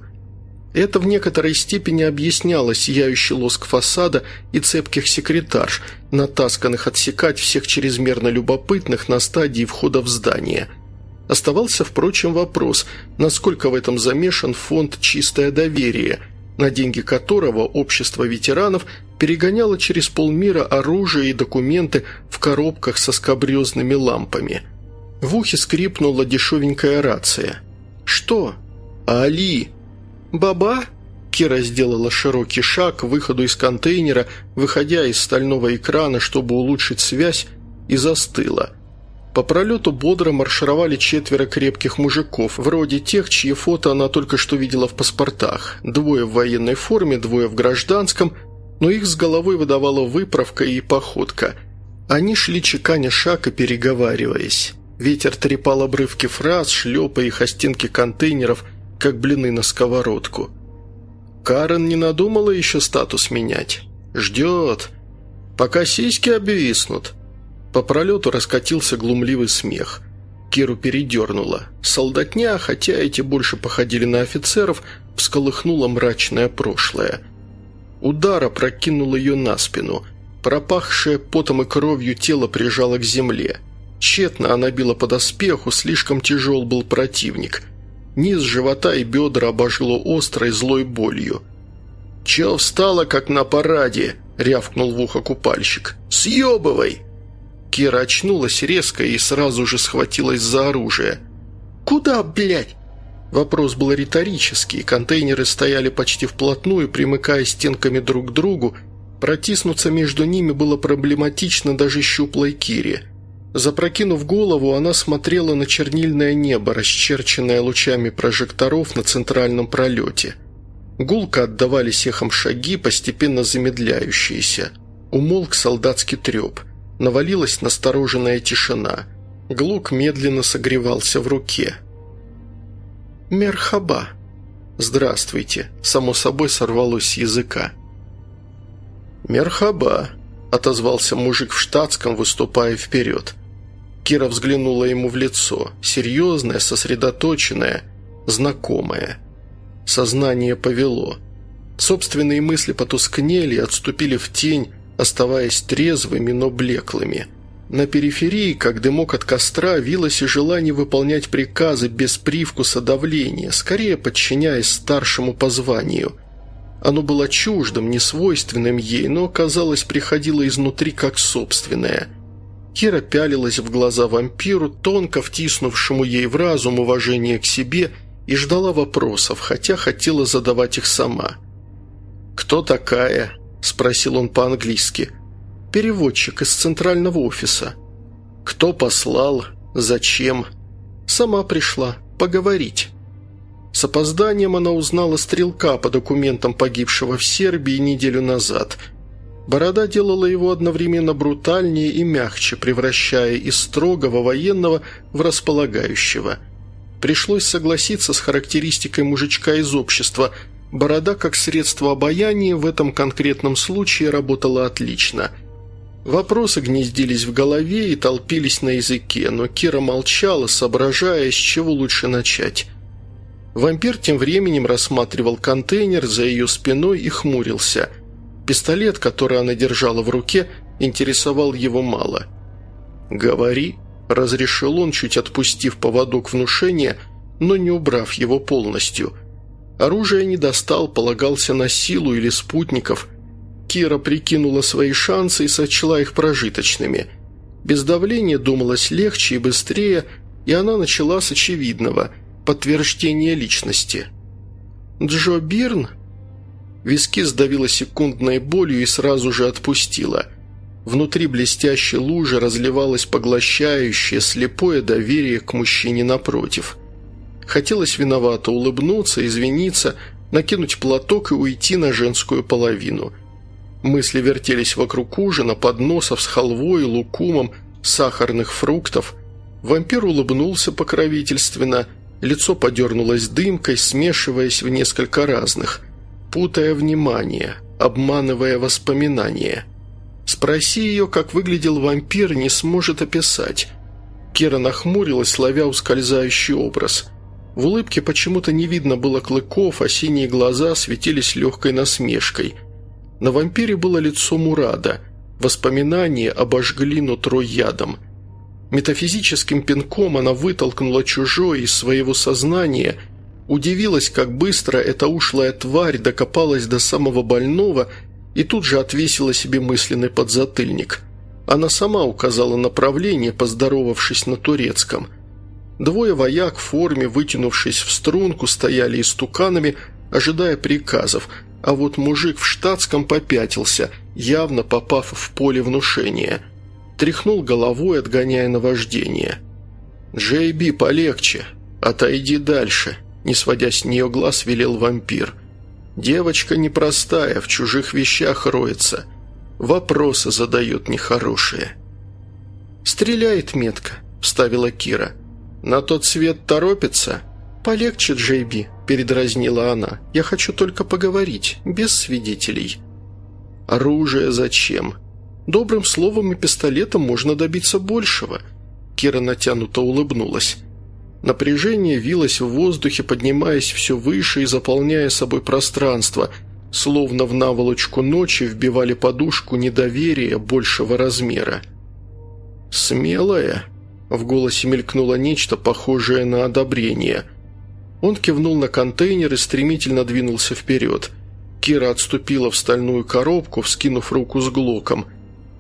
[SPEAKER 1] Это в некоторой степени объясняло сияющий лоск фасада и цепких секретарш, натасканных отсекать всех чрезмерно любопытных на стадии входа в здание. Оставался, впрочем, вопрос, насколько в этом замешан фонд «Чистое доверие», на деньги которого общество ветеранов перегоняло через полмира оружие и документы в коробках со скабрезными лампами. В ухе скрипнула дешевенькая рация. «Что? Али?» «Баба?» Кира сделала широкий шаг к выходу из контейнера, выходя из стального экрана, чтобы улучшить связь, и застыла – по пролету бодро маршировали четверо крепких мужиков, вроде тех, чьи фото она только что видела в паспортах. Двое в военной форме, двое в гражданском, но их с головой выдавала выправка и походка. Они шли чеканя шаг и переговариваясь. Ветер трепал обрывки фраз, шлепая их о стенки контейнеров, как блины на сковородку. Карен не надумала еще статус менять. Ждет. Пока сиськи обвиснут. По пролету раскатился глумливый смех. Киру передернуло. Солдатня, хотя эти больше походили на офицеров, в всколыхнуло мрачное прошлое. Удара прокинул ее на спину. Пропахшее потом и кровью тело прижало к земле. Тщетно она била по доспеху, слишком тяжел был противник. Низ живота и бедра обожгло острой злой болью. «Че встала, как на параде?» – рявкнул в ухо купальщик. «Съебывай!» Кира очнулась резко и сразу же схватилась за оружие. «Куда, блядь?» Вопрос был риторический, контейнеры стояли почти вплотную, примыкая стенками друг к другу, протиснуться между ними было проблематично даже щуплой Кире. Запрокинув голову, она смотрела на чернильное небо, расчерченное лучами прожекторов на центральном пролете. Гулко отдавались эхом шаги, постепенно замедляющиеся. Умолк солдатский треп. Навалилась настороженная тишина. Глук медленно согревался в руке. «Мерхаба!» «Здравствуйте!» – само собой сорвалось с языка. «Мерхаба!» – отозвался мужик в штатском, выступая вперед. Кира взглянула ему в лицо, серьезное, сосредоточенное, знакомое. Сознание повело. Собственные мысли потускнели и отступили в тень, оставаясь трезвыми, но блеклыми – на периферии, как дымок от костра, вилось и желание выполнять приказы без привкуса давления, скорее подчиняясь старшему по званию. Оно было чуждым, несвойственным ей, но, казалось, приходило изнутри как собственное. Кира пялилась в глаза вампиру, тонко втиснувшему ей в разум уважение к себе, и ждала вопросов, хотя хотела задавать их сама. «Кто такая?» – спросил он по-английски – Переводчик из центрального офиса. Кто послал? Зачем? Сама пришла. Поговорить. С опозданием она узнала стрелка по документам погибшего в Сербии неделю назад. Борода делала его одновременно брутальнее и мягче, превращая из строгого военного в располагающего. Пришлось согласиться с характеристикой мужичка из общества. Борода как средство обаяния в этом конкретном случае работала отлично – Вопросы гнездились в голове и толпились на языке, но Кира молчала, соображая, с чего лучше начать. Вампир тем временем рассматривал контейнер за ее спиной и хмурился. Пистолет, который она держала в руке, интересовал его мало. «Говори», – разрешил он, чуть отпустив поводок внушения, но не убрав его полностью. Оружие не достал, полагался на силу или спутников – Кира прикинула свои шансы и сочла их прожиточными. Без давления думалось легче и быстрее, и она начала с очевидного – подтверждения личности. «Джо Бирн?» Виски сдавила секундной болью и сразу же отпустила. Внутри блестящей лужи разливалось поглощающее, слепое доверие к мужчине напротив. Хотелось виновато улыбнуться, извиниться, накинуть платок и уйти на женскую половину – Мысли вертелись вокруг ужина, подносов с халвой, лукумом, сахарных фруктов. Вампир улыбнулся покровительственно, лицо подернулось дымкой, смешиваясь в несколько разных, путая внимание, обманывая воспоминания. Спроси ее, как выглядел вампир, не сможет описать. Кира нахмурилась, ловя ускользающий образ. В улыбке почему-то не видно было клыков, а синие глаза светились легкой насмешкой – на вампире было лицо Мурада. Воспоминания обожгли нутро ядом. Метафизическим пинком она вытолкнула чужое из своего сознания, удивилась, как быстро эта ушлая тварь докопалась до самого больного и тут же отвесила себе мысленный подзатыльник. Она сама указала направление, поздоровавшись на турецком. Двое вояк в форме, вытянувшись в струнку, стояли истуканами, ожидая приказов – а вот мужик в штатском попятился, явно попав в поле внушения. Тряхнул головой, отгоняя наваждение. «Джей Би, полегче. Отойди дальше», – не сводя с нее глаз, велел вампир. «Девочка непростая, в чужих вещах роется. Вопросы задает нехорошие». «Стреляет метко», – вставила Кира. «На тот свет торопится?» «Полегче, Джейби», – передразнила она. «Я хочу только поговорить, без свидетелей». «Оружие зачем?» «Добрым словом и пистолетом можно добиться большего». Кира натянуто улыбнулась. Напряжение вилось в воздухе, поднимаясь все выше и заполняя собой пространство, словно в наволочку ночи вбивали подушку недоверия большего размера. «Смелая?» – в голосе мелькнуло нечто похожее на одобрение. Он кивнул на контейнер и стремительно двинулся вперед. Кира отступила в стальную коробку, вскинув руку с глоком.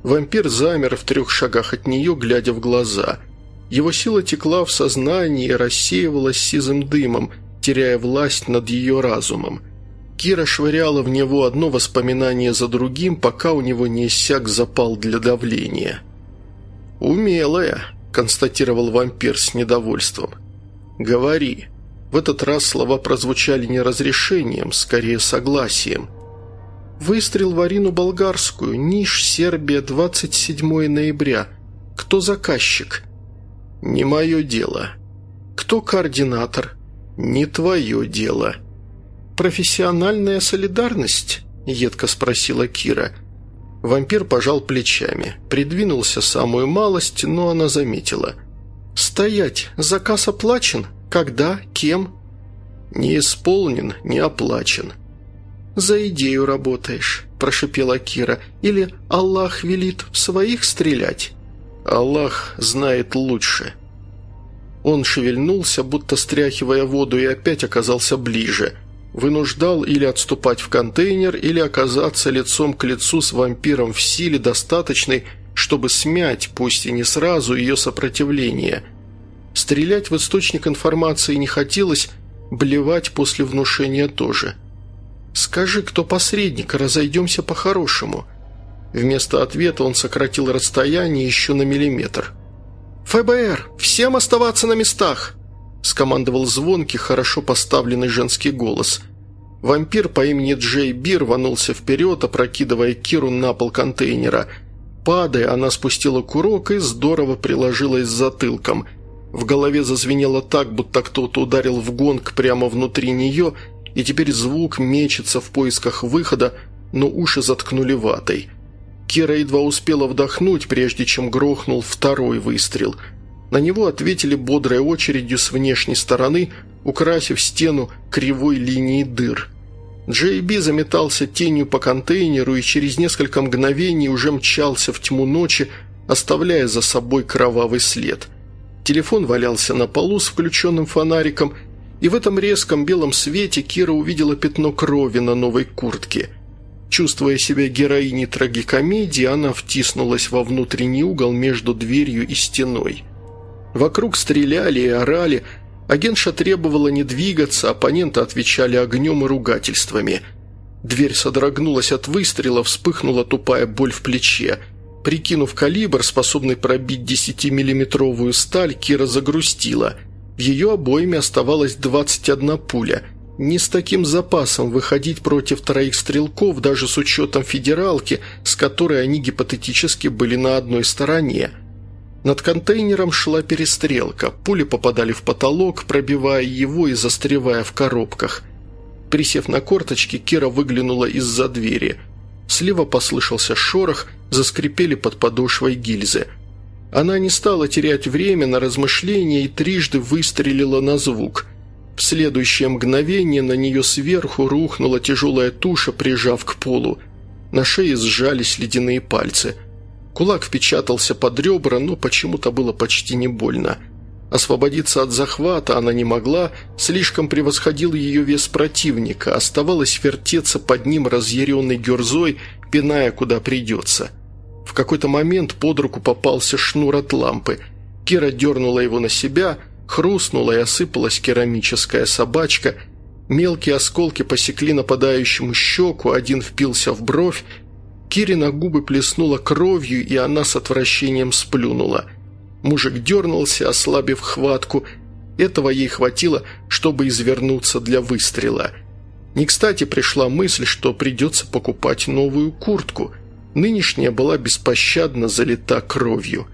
[SPEAKER 1] Вампир замер в трех шагах от нее, глядя в глаза – его сила текла в сознании и рассеивалась сизым дымом, теряя власть над ее разумом. Кира швыряла в него одно воспоминание за другим, пока у него не иссяк запал для давления. «Умелая», – констатировал вампир с недовольством. «Говори». В этот раз слова прозвучали не разрешением, скорее согласием. «Выстрел в Арину Болгарскую, Ниш, Сербия, 27 ноября. Кто заказчик?» «Не мое дело». «Кто координатор?» «Не твое дело». «Профессиональная солидарность?» – едко спросила Кира. Вампир пожал плечами, придвинулся самую малость, но она заметила. «Стоять! Заказ оплачен? Когда? Кем?» «Не исполнен, не оплачен». «За идею работаешь», – прошипела Кира. «Или Аллах велит в своих стрелять?» Аллах знает лучше. Он шевельнулся, будто стряхивая воду, и опять оказался ближе. Вынуждал или отступать в контейнер, или оказаться лицом к лицу с вампиром в силе достаточной, чтобы смять, пусть и не сразу, ее сопротивление. Стрелять в источник информации не хотелось, блевать после внушения тоже. «Скажи, кто посредник, разойдемся по-хорошему», Вместо ответа он сократил расстояние еще на миллиметр. «ФБР! Всем оставаться на местах!» – скомандовал звонкий, хорошо поставленный женский голос. Вампир по имени Джей Би рванулся вперед, опрокидывая Киру на пол контейнера. Падая, она спустила курок и здорово приложилась затылком. В голове зазвенело так, будто кто-то ударил в гонг прямо внутри нее, и теперь звук мечется в поисках выхода, но уши заткнули ватой – Кира едва успела вдохнуть, прежде чем грохнул второй выстрел. На него ответили бодрой очередью с внешней стороны, украсив стену кривой линией дыр. Джей Би заметался тенью по контейнеру и через несколько мгновений уже мчался в тьму ночи, оставляя за собой кровавый след. Телефон валялся на полу с включенным фонариком, и в этом резком белом свете Кира увидела пятно крови на новой куртке – Чувствуя себя героиней трагикомедии, она втиснулась во внутренний угол между дверью и стеной. Вокруг стреляли и орали, агентша требовала не двигаться, оппоненты отвечали огнем и ругательствами. Дверь содрогнулась от выстрела, вспыхнула тупая боль в плече. Прикинув калибр, способный пробить 10-миллиметровую сталь, Кира загрустила. В ее обойме оставалась 21 пуля – не с таким запасом выходить против троих стрелков, даже с учетом федералки, с которой они гипотетически были на одной стороне. Над контейнером шла перестрелка, пули попадали в потолок, пробивая его и застревая в коробках. Присев на корточки, Кира выглянула из-за двери. Слева послышался шорох, заскрипели под подошвой гильзы. Она не стала терять время на размышления и трижды выстрелила на звук – в следующее мгновение на нее сверху рухнула тяжелая туша, прижав к полу. На шее сжались ледяные пальцы. Кулак впечатался под ребра, но почему-то было почти не больно. Освободиться от захвата она не могла, слишком превосходил ее вес противника, оставалось вертеться под ним разъяренной герзой, пиная куда придется. В какой-то момент под руку попался шнур от лампы. Кира дернула его на себя – Хрустнула и осыпалась керамическая собачка. Мелкие осколки посекли нападающему щеку, один впился в бровь. Кири на губы плеснула кровью, и она с отвращением сплюнула. Мужик дернулся, ослабив хватку. Этого ей хватило, чтобы извернуться для выстрела. Не кстати пришла мысль, что придется покупать новую куртку. Нынешняя была беспощадно залита кровью.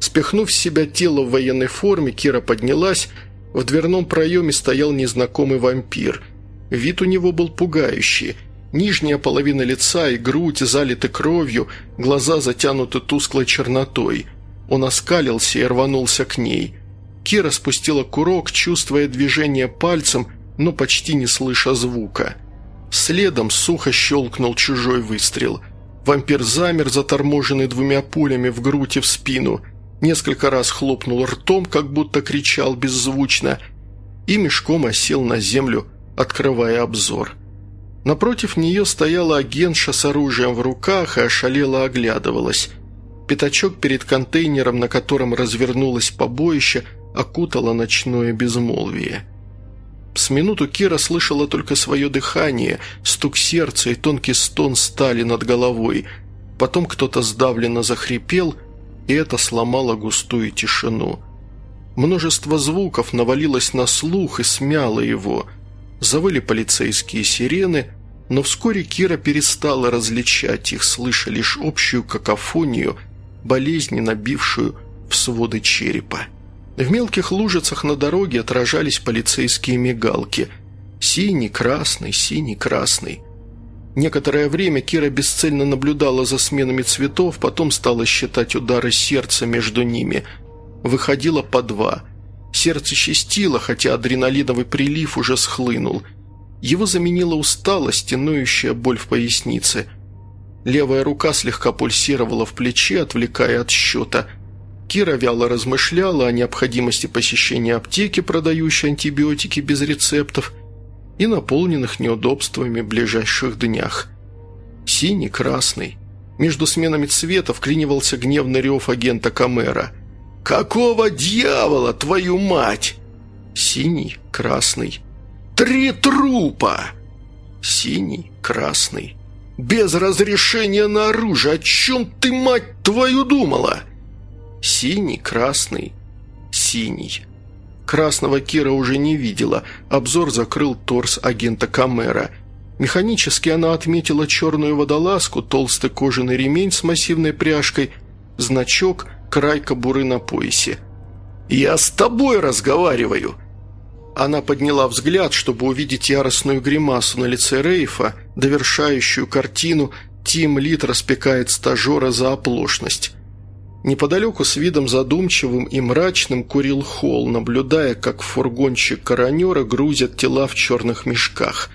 [SPEAKER 1] Спихнув с себя тело в военной форме, Кира поднялась. В дверном проеме стоял незнакомый вампир. Вид у него был пугающий. Нижняя половина лица и грудь залиты кровью, глаза затянуты тусклой чернотой. Он оскалился и рванулся к ней. Кира спустила курок, чувствуя движение пальцем, но почти не слыша звука. Следом сухо щелкнул чужой выстрел. Вампир замер, заторможенный двумя пулями в грудь и в спину. Несколько раз хлопнул ртом, как будто кричал беззвучно, и мешком осел на землю, открывая обзор. Напротив нее стояла агентша с оружием в руках и ошалело оглядывалась. Пятачок перед контейнером, на котором развернулось побоище, окутало ночное безмолвие. С минуту Кира слышала только свое дыхание, стук сердца и тонкий стон стали над головой. Потом кто-то сдавленно захрипел, и это сломало густую тишину. Множество звуков навалилось на слух и смяло его. Завыли полицейские сирены, но вскоре Кира перестала различать их, слыша лишь общую какофонию, болезненно бившую в своды черепа. В мелких лужицах на дороге отражались полицейские мигалки. Синий, красный, синий, красный. Некоторое время Кира бесцельно наблюдала за сменами цветов, потом стала считать удары сердца между ними. Выходило по два. Сердце чистило, хотя адреналиновый прилив уже схлынул. Его заменила усталость и ноющая боль в пояснице. Левая рука слегка пульсировала в плече, отвлекая от счета – Кира вяло размышляла о необходимости посещения аптеки, продающей антибиотики без рецептов, и наполненных неудобствами ближайших днях. Синий, красный. Между сменами цвета вклинивался гневный рев агента Камера. «Какого дьявола, твою мать?» Синий, красный. «Три трупа!» Синий, красный. «Без разрешения на оружие! О чем ты, мать твою, думала?» Синий, красный, синий. Красного Кира уже не видела, обзор закрыл торс агента Камера. Механически она отметила черную водолазку, толстый кожаный ремень с массивной пряжкой, значок, край кобуры на поясе. «Я с тобой разговариваю!» Она подняла взгляд, чтобы увидеть яростную гримасу на лице Рейфа, довершающую картину «Тим Лит распекает стажера за оплошность». Неподалеку с видом задумчивым и мрачным курил Холл, наблюдая, как фургончик коронера грузят тела в черных мешках.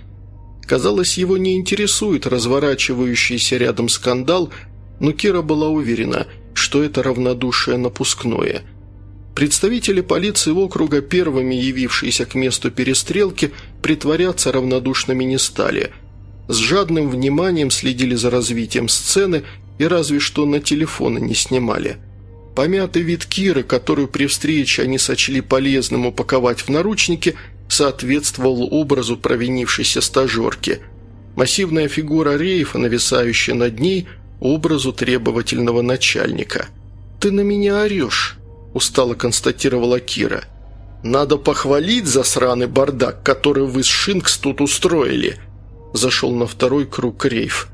[SPEAKER 1] Казалось, его не интересует разворачивающийся рядом скандал, но Кира была уверена, что это равнодушие напускное. Представители полиции округа, первыми явившиеся к месту перестрелки, притворяться равнодушными не стали. С жадным вниманием следили за развитием сцены и разве что на телефоны не снимали. Помятый вид Киры, которую при встрече они сочли полезным упаковать в наручники, соответствовал образу провинившейся стажерки. Массивная фигура рейфа, нависающая над ней, образу требовательного начальника. «Ты на меня орешь», – устало констатировала Кира. «Надо похвалить за сраный бардак, который вы с Шинкс тут устроили», – зашел на второй круг рейф.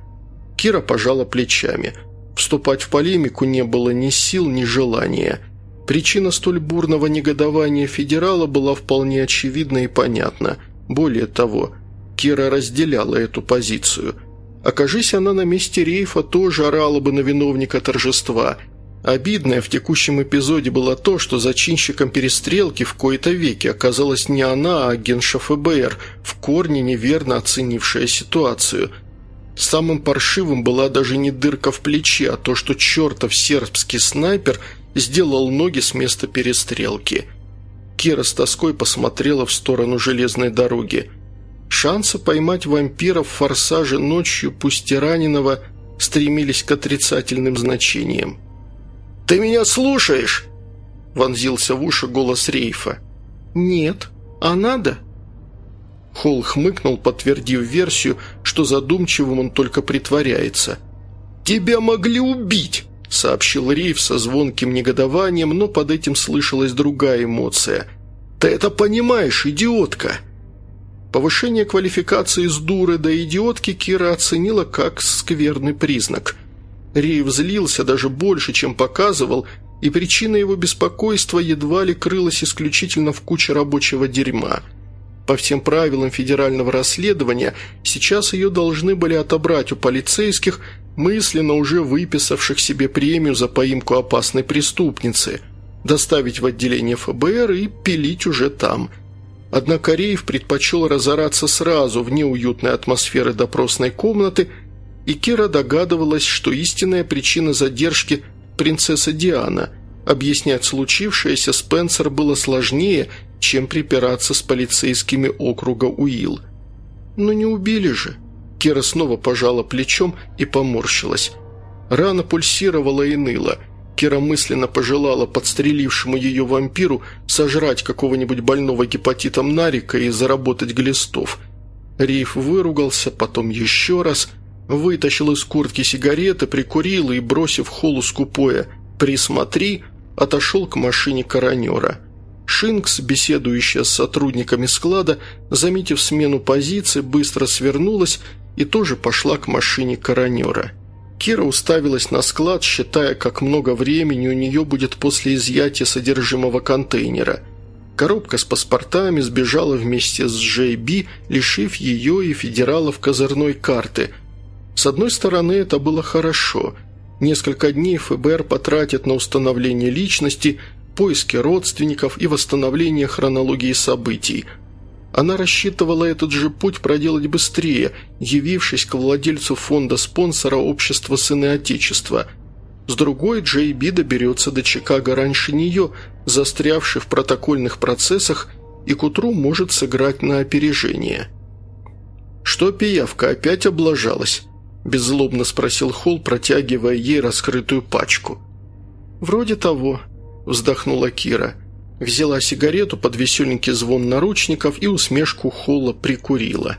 [SPEAKER 1] Кира пожала плечами. Вступать в полемику не было ни сил, ни желания. Причина столь бурного негодования федерала была вполне очевидна и понятна. Более того, Кира разделяла эту позицию. Окажись она на месте Рейфа, тоже орала бы на виновника торжества. Обидное в текущем эпизоде было то, что зачинщиком перестрелки в кои-то веки оказалась не она, а агентша ФБР, в корне неверно оценившая ситуацию – Самым паршивым была даже не дырка в плече, а то, что чертов сербский снайпер сделал ноги с места перестрелки. Кира с тоской посмотрела в сторону железной дороги. Шансы поймать вампира в форсаже ночью, пусть и раненого, стремились к отрицательным значениям. «Ты меня слушаешь?» – вонзился в уши голос Рейфа. «Нет. А надо?» Холл хмыкнул, подтвердив версию, что задумчивым он только притворяется. «Тебя могли убить!» – сообщил Рейв со звонким негодованием, но под этим слышалась другая эмоция. «Ты это понимаешь, идиотка!» Повышение квалификации с дуры до идиотки Кира оценила как скверный признак. Рейв злился даже больше, чем показывал, и причина его беспокойства едва ли крылась исключительно в куче рабочего дерьма – по всем правилам федерального расследования, сейчас ее должны были отобрать у полицейских, мысленно уже выписавших себе премию за поимку опасной преступницы. доставить в отделение ФБР и пилить уже там. Однако Рейв предпочел разораться сразу вне уютной атмосферы допросной комнаты, и Кира догадывалась, что истинная причина задержки – принцесса Диана. Объяснять случившееся Спенсер было сложнее, чем припираться с полицейскими округа Уилл. «Но не убили же!» Кира снова пожала плечом и поморщилась. Рана пульсировала и ныла. Кира мысленно пожелала подстрелившему ее вампиру сожрать какого-нибудь больного гепатитом Нарика и заработать глистов. Рейф выругался, потом еще раз, вытащил из куртки сигареты, прикурил и, бросив холу скупое «присмотри», отошел к машине коронера. Шинкс, беседующая с сотрудниками склада, заметив смену позиции, быстро свернулась и тоже пошла к машине коронера. Кира уставилась на склад, считая, как много времени у нее будет после изъятия содержимого контейнера. Коробка с паспортами сбежала вместе с Джей Би, лишив ее и федералов козырной карты. С одной стороны, это было хорошо. Несколько дней ФБР потратит на установление личности, поиски родственников и восстановление хронологии событий – она рассчитывала этот же путь проделать быстрее, явившись к владельцу фонда-спонсора общества «Сыны Отечества». С другой, Джей Би доберется до Чикаго раньше нее, застрявший в протокольных процессах, и к утру может сыграть на опережение. «Что пиявка опять облажалась?» – беззлобно спросил Холл, протягивая ей раскрытую пачку. «Вроде того», – вздохнула Кира – Взяла сигарету под веселенький звон наручников и усмешку Холла прикурила.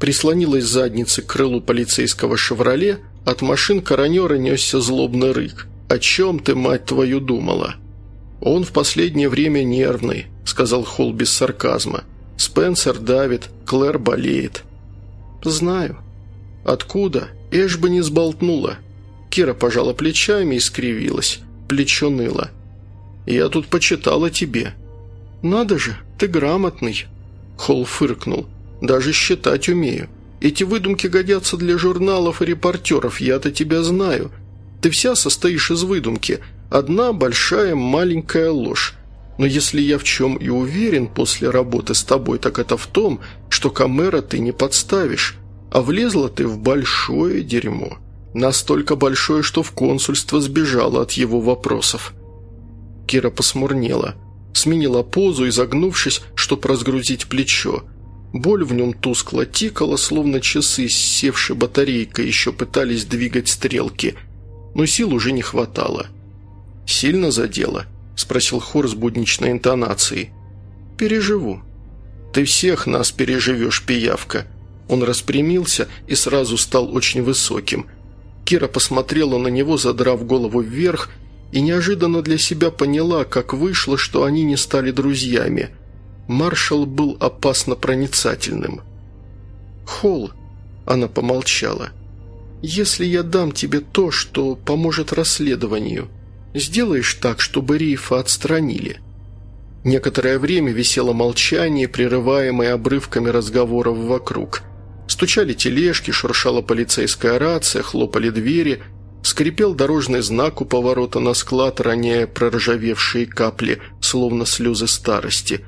[SPEAKER 1] Прислонилась задницей к крылу полицейского «Шевроле», от машин коронера несся злобный рык. «О чем ты, мать твою, думала?» «Он в последнее время нервный», — сказал Холл без сарказма. «Спенсер давит, Клэр болеет». «Знаю». «Откуда? Эш бы не сболтнула». Кира пожала плечами и скривилась. Плечо ныло. «Я тут почитал о тебе». «Надо же, ты грамотный», – Холл фыркнул. «Даже считать умею. Эти выдумки годятся для журналов и репортеров, я-то тебя знаю. Ты вся состоишь из выдумки. Одна большая маленькая ложь. Но если я в чем и уверен после работы с тобой, так это в том, что Камера ты не подставишь, а влезла ты в большое дерьмо. Настолько большое, что в консульство сбежала от его вопросов». Кира посмурнела. Сменила позу, изогнувшись, чтобы разгрузить плечо. Боль в нем тускло тикала, словно часы с севшей батарейкой еще пытались двигать стрелки. Но сил уже не хватало. «Сильно задело?» – спросил Хор с будничной интонацией. «Переживу». «Ты всех нас переживешь, пиявка». Он распрямился и сразу стал очень высоким. Кира посмотрела на него, задрав голову вверх – и неожиданно для себя поняла, как вышло, что они не стали друзьями. Маршал был опасно проницательным. «Холл», – она помолчала, – «если я дам тебе то, что поможет расследованию, сделаешь так, чтобы Рейфа отстранили». Некоторое время висело молчание, прерываемое обрывками разговоров вокруг. Стучали тележки, шуршала полицейская рация, хлопали двери – Скрипел дорожный знак у поворота на склад, роняя проржавевшие капли, словно слезы старости.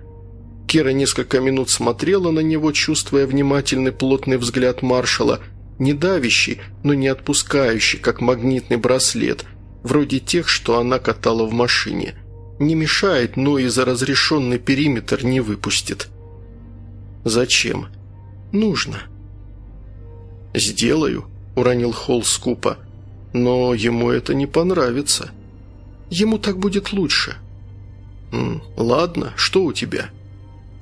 [SPEAKER 1] Кира несколько минут смотрела на него, чувствуя внимательный плотный взгляд маршала, не давящий, но не отпускающий, как магнитный браслет, вроде тех, что она катала в машине. Не мешает, но и за разрешенный периметр не выпустит. «Зачем?» «Нужно». «Сделаю», — уронил Холл скупо. Но ему это не понравится. Ему так будет лучше. М, ладно, что у тебя?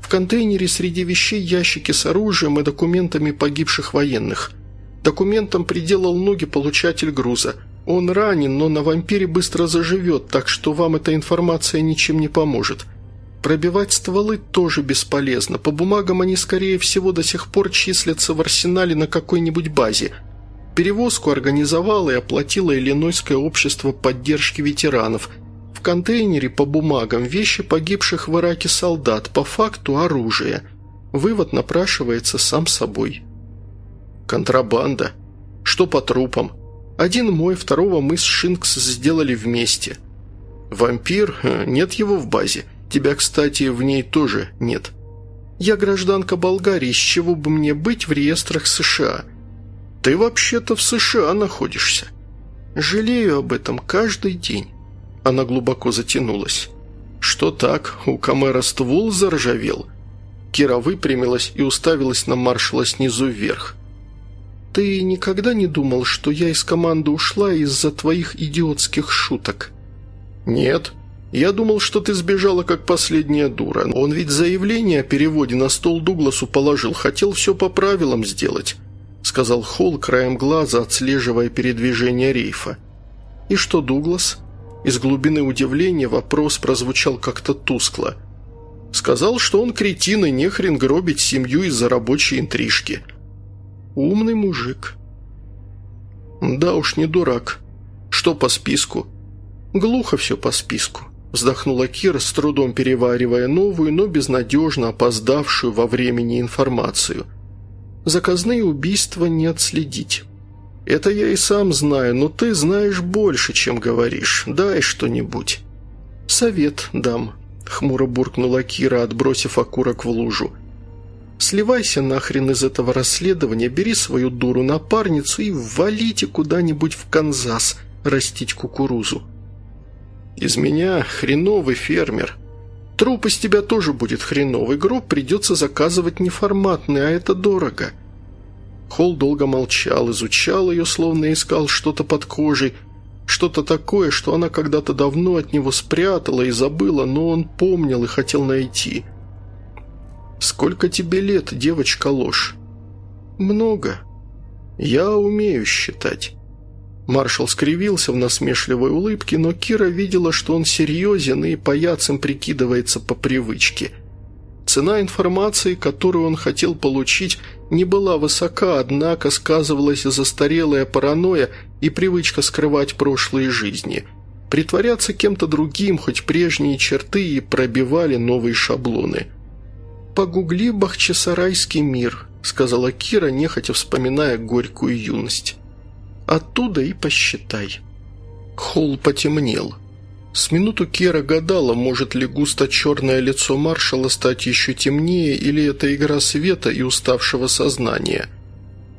[SPEAKER 1] В контейнере среди вещей ящики с оружием и документами погибших военных. Документам приделал ноги получатель груза. Он ранен, но на вампире быстро заживет, так что вам эта информация ничем не поможет. Пробивать стволы тоже бесполезно. По бумагам они, скорее всего, до сих пор числятся в арсенале на какой-нибудь базе – Перевозку организовало и оплатило Иллинойское общество поддержки ветеранов. В контейнере по бумагам вещи погибших в Ираке солдат, по факту оружие. Вывод напрашивается сам собой. Контрабанда. Что по трупам? Один мой, второго мы с Шинкс сделали вместе. «Вампир? Э, нет его в базе. Тебя, кстати, в ней тоже нет». «Я гражданка Болгарии, с чего бы мне быть в реестрах США?» «Ты вообще-то в США находишься». «Жалею об этом каждый день». Она глубоко затянулась. «Что так? У Камера ствол заржавел?» Кира выпрямилась и уставилась на маршала снизу вверх. «Ты никогда не думал, что я из команды ушла из-за твоих идиотских шуток?» «Нет. Я думал, что ты сбежала как последняя дура. Он ведь заявление о переводе на стол Дугласу положил, хотел все по правилам сделать», сказал Холл краем глаза, отслеживая передвижение рейфа. «И что, Дуглас?» Из глубины удивления вопрос прозвучал как-то тускло. Сказал, что он кретин и нехрен гробить семью из-за рабочей интрижки. Умный мужик. Да уж, не дурак. Что по списку? Глухо все по списку. Вздохнула Кира, с трудом переваривая новую, но безнадежно опоздавшую во времени информацию. Заказные убийства не отследить. «Это я и сам знаю, но ты знаешь больше, чем говоришь. Дай что-нибудь». «Совет дам», — хмуро буркнула Кира, отбросив окурок в лужу. «Сливайся нахрен из этого расследования, бери свою дуру-напарницу и валите куда-нибудь в Канзас растить кукурузу». «Из меня хреновый фермер. Труп из тебя тоже будет хреновый, гроб придется заказывать неформатный, а это дорого». Холл долго молчал, изучал ее, словно искал что-то под кожей, что-то такое, что она когда-то давно от него спрятала и забыла, но он помнил и хотел найти. «Сколько тебе лет, девочка ложь?» «Много. Я умею считать». Маршал скривился в насмешливой улыбке, но Кира видела, что он серьезен и паяцем прикидывается по привычке – Цена информации, которую он хотел получить, не была высока, однако сказывалась застарелая паранойя и привычка скрывать прошлые жизни. Притворяться кем-то другим, хоть прежние черты и пробивали новые шаблоны. «Погугли Бахчисарайский мир», — сказала Кира, нехотя вспоминая горькую юность. «Оттуда и посчитай». Холл потемнел. С минуту Кера гадала, может ли густо-черное лицо маршала стать еще темнее, или это игра света и уставшего сознания.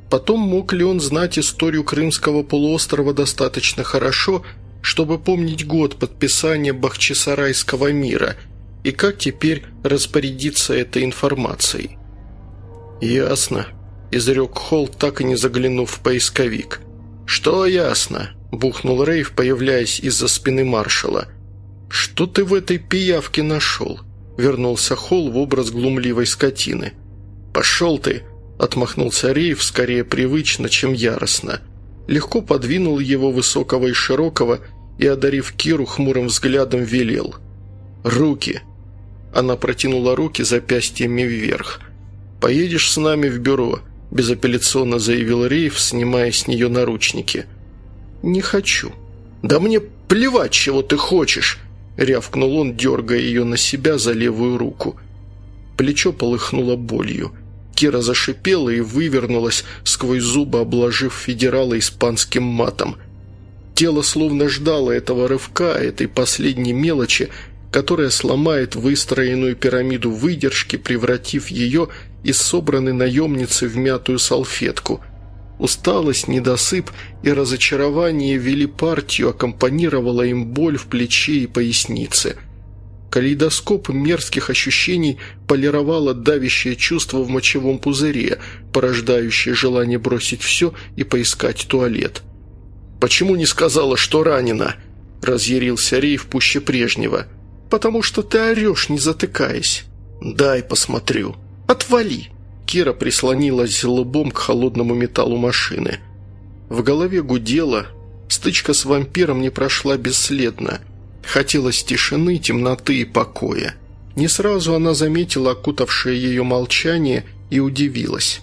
[SPEAKER 1] Потом мог ли он знать историю Крымского полуострова достаточно хорошо, чтобы помнить год подписания Бахчисарайского мира, и как теперь распорядиться этой информацией? «Ясно», – изрек Холл, так и не заглянув в поисковик. «Что ясно?» – бухнул Рейв, появляясь из-за спины маршала. «Что ты в этой пиявке нашел?» – вернулся Холл в образ глумливой скотины. «Пошел ты!» – отмахнулся Рейв скорее привычно, чем яростно. Легко подвинул его высокого и широкого и, одарив Киру хмурым взглядом, велел. «Руки!» Она протянула руки запястьями вверх. «Поедешь с нами в бюро», – безапелляционно заявил Рейв, снимая с нее наручники. «Не хочу». «Да мне плевать, чего ты хочешь!» – рявкнул он, дергая ее на себя за левую руку. Плечо полыхнуло болью. Кира зашипела и вывернулась, сквозь зубы обложив федерала испанским матом. Тело словно ждало этого рывка, этой последней мелочи, которая сломает выстроенную пирамиду выдержки, превратив ее из собранной наемницы в мятую салфетку – Усталость, недосып и разочарование вели партию, аккомпанировала им боль в плече и пояснице. Калейдоскоп мерзких ощущений полировало давящее чувство в мочевом пузыре, порождающее желание бросить все и поискать туалет. «Почему не сказала, что ранена?» – разъярился Рейв пуще прежнего. «Потому что ты орешь, не затыкаясь». «Дай посмотрю». «Отвали!» Кира прислонилась лбом к холодному металлу машины. В голове гудело. Стычка с вампиром не прошла бесследно. Хотелось тишины, темноты и покоя. Не сразу она заметила окутавшее ее молчание и удивилась.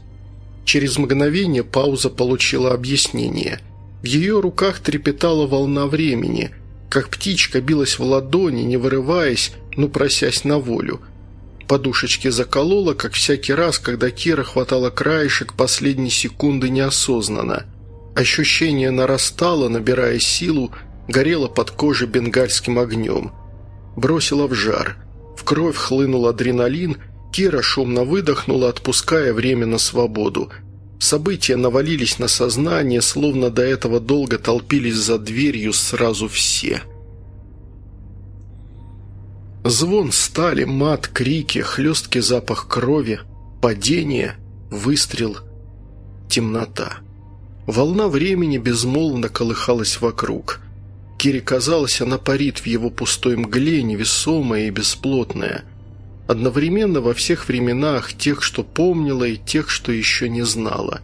[SPEAKER 1] Через мгновение пауза получила объяснение. В ее руках трепетала волна времени, как птичка билась в ладони, не вырываясь, но просясь на волю – подушечки заколола, как всякий раз, когда Кира хватала краешек последней секунды неосознанно. Ощущение нарастало, набирая силу, горела под кожей бенгальским огнем. Бросила в жар. В кровь хлынул адреналин, Кира шумно выдохнула, отпуская время на свободу. События навалились на сознание, словно до этого долго толпились за дверью сразу все. Звон стали, мат, крики, хлесткий запах крови, падение, выстрел, темнота. Волна времени безмолвно колыхалась вокруг. Кире казалось, она парит в его пустой мгле, невесомая и бесплотная. Одновременно во всех временах, тех, что помнила, и тех, что еще не знала.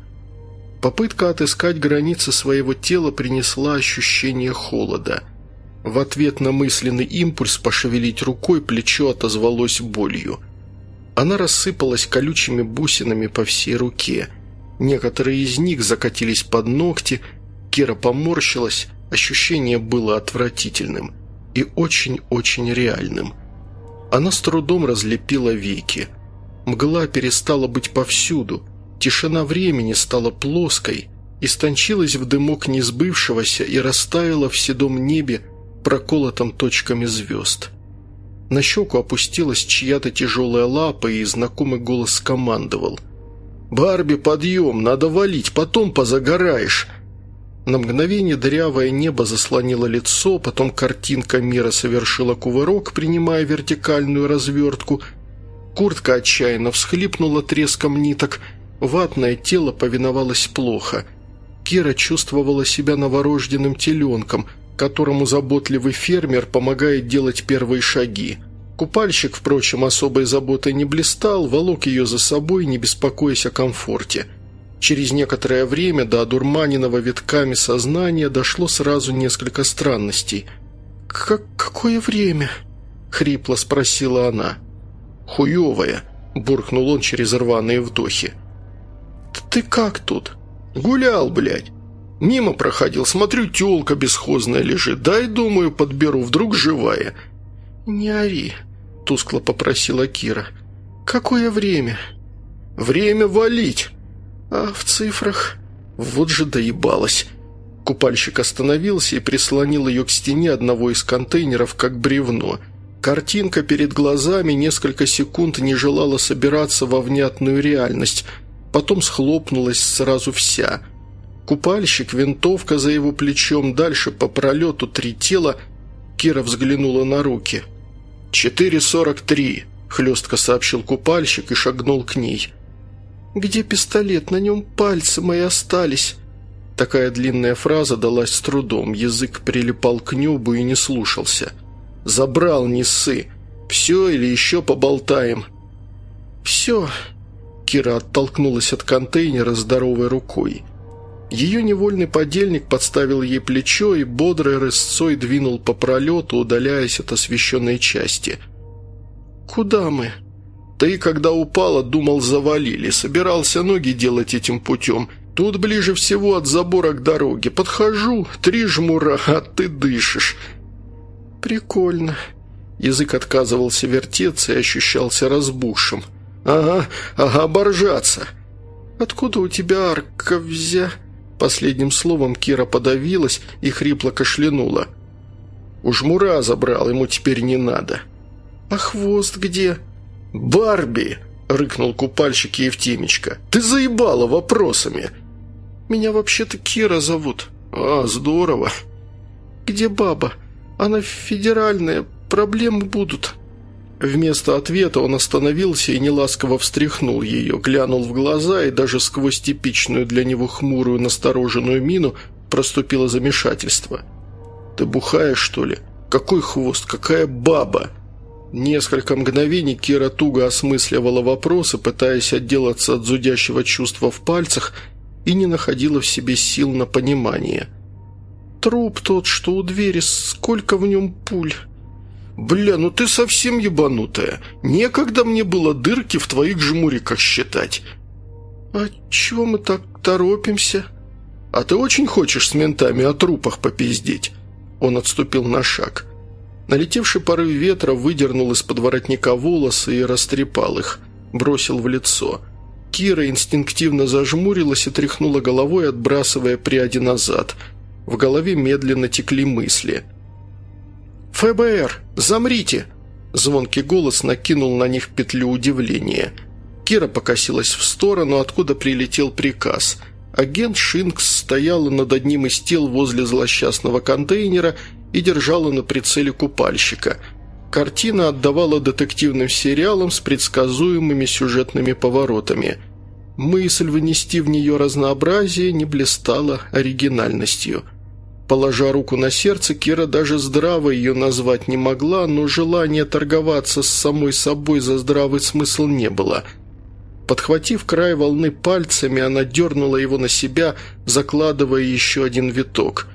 [SPEAKER 1] Попытка отыскать границы своего тела принесла ощущение холода. В ответ на мысленный импульс пошевелить рукой плечо отозвалось болью. Она рассыпалась колючими бусинами по всей руке – Некоторые из них закатились под ногти, Кира поморщилась, ощущение было отвратительным и очень-очень реальным. Она с трудом разлепила веки. Мгла перестала быть повсюду, тишина времени стала плоской, истончилась в дымок несбывшегося и растаяла в седом небе, проколотом точками звезд. На щеку опустилась чья-то тяжелая лапа, и знакомый голос скомандовал – «Барби, подъем, надо валить, потом позагораешь». На мгновение дырявое небо заслонило лицо, потом картинка мира совершила кувырок, принимая вертикальную развертку. Куртка отчаянно всхлипнула треском ниток, ватное тело повиновалось плохо. Кира чувствовала себя новорожденным теленком, которому заботливый фермер помогает делать первые шаги – Купальщик, впрочем, особой заботой не блистал, волок ее за собой, не беспокоясь о комфорте. Через некоторое время до одурманенного витками сознания дошло сразу несколько странностей. «Как какое время?» — хрипло спросила она. «Хуевое», — буркнул он через рваные вдохи. «Ты как тут?» «Гулял, блядь. Мимо проходил, смотрю, тёлка бесхозная лежит. Дай, думаю, подберу, вдруг живая». «Не ори», тускло попросила Кира. «Какое время?» «Время валить!» «А в цифрах?» «Вот же доебалась!» Купальщик остановился и прислонил ее к стене одного из контейнеров, как бревно. Картинка перед глазами несколько секунд не желала собираться во внятную реальность, потом схлопнулась сразу вся. Купальщик, винтовка за его плечом, дальше по пролету три тела. Кира взглянула на руки – «Четыре сорок три», – хлестко сообщил купальщик и шагнул к ней. «Где пистолет? На нем пальцы мои остались». Такая длинная фраза далась с трудом, язык прилипал к небу и не слушался. «Забрал, не ссы. Все или еще поболтаем?» «Все», – Кира оттолкнулась от контейнера здоровой рукой. Ее невольный подельник подставил ей плечо и бодрой рысцой двинул по пролету, удаляясь от освещенной части. «Куда мы?» «Ты, когда упала, думал, завалили. Собирался ноги делать этим путем. Тут ближе всего от забора к дороге. Подхожу, три жмура, а ты дышишь». «Прикольно». Язык отказывался вертеться и ощущался разбухшим. «Ага, ага, боржаться». «Откуда у тебя арка взя?» Последним словом Кира подавилась и хрипло кашлянула. «Уж Мура забрал, ему теперь не надо». «А хвост где?» «Барби!» – рыкнул купальщик Евтимечка. «Ты заебала вопросами!» «Меня вообще-то Кира зовут». «А, здорово!» «Где баба? Она федеральная, проблемы будут». Вместо ответа он остановился и неласково встряхнул ее, глянул в глаза и даже сквозь типичную для него хмурую настороженную мину проступило замешательство. «Ты бухаешь, что ли? Какой хвост? Какая баба?» Несколько мгновений Кира туго осмысливала вопросы, пытаясь отделаться от зудящего чувства в пальцах, и не находила в себе сил на понимание. «Труп тот, что у двери, сколько в нем пуль?» «Бля, ну ты совсем ебанутая. Некогда мне было дырки в твоих жмуриках считать». «А чего мы так торопимся?» «А ты очень хочешь с ментами о трупах попиздеть?» Он отступил на шаг. Налетевший порыв ветра выдернул из-под воротника волосы и растрепал их, бросил в лицо. Кира инстинктивно зажмурилась и тряхнула головой, отбрасывая пряди назад. В голове медленно текли мысли. «ФБР! Замрите!» Звонкий голос накинул на них петлю удивления. Кира покосилась в сторону, откуда прилетел приказ. Агент Шинкс стояла над одним из тел возле злосчастного контейнера и держала на прицеле купальщика. Картина отдавала детективным сериалам с предсказуемыми сюжетными поворотами. Мысль внести в нее разнообразие не блистала оригинальностью – Положа руку на сердце, Кира даже здраво ее назвать не могла, но желания торговаться с самой собой за здравый смысл не было. Подхватив край волны пальцами, она дернула его на себя, закладывая еще один виток.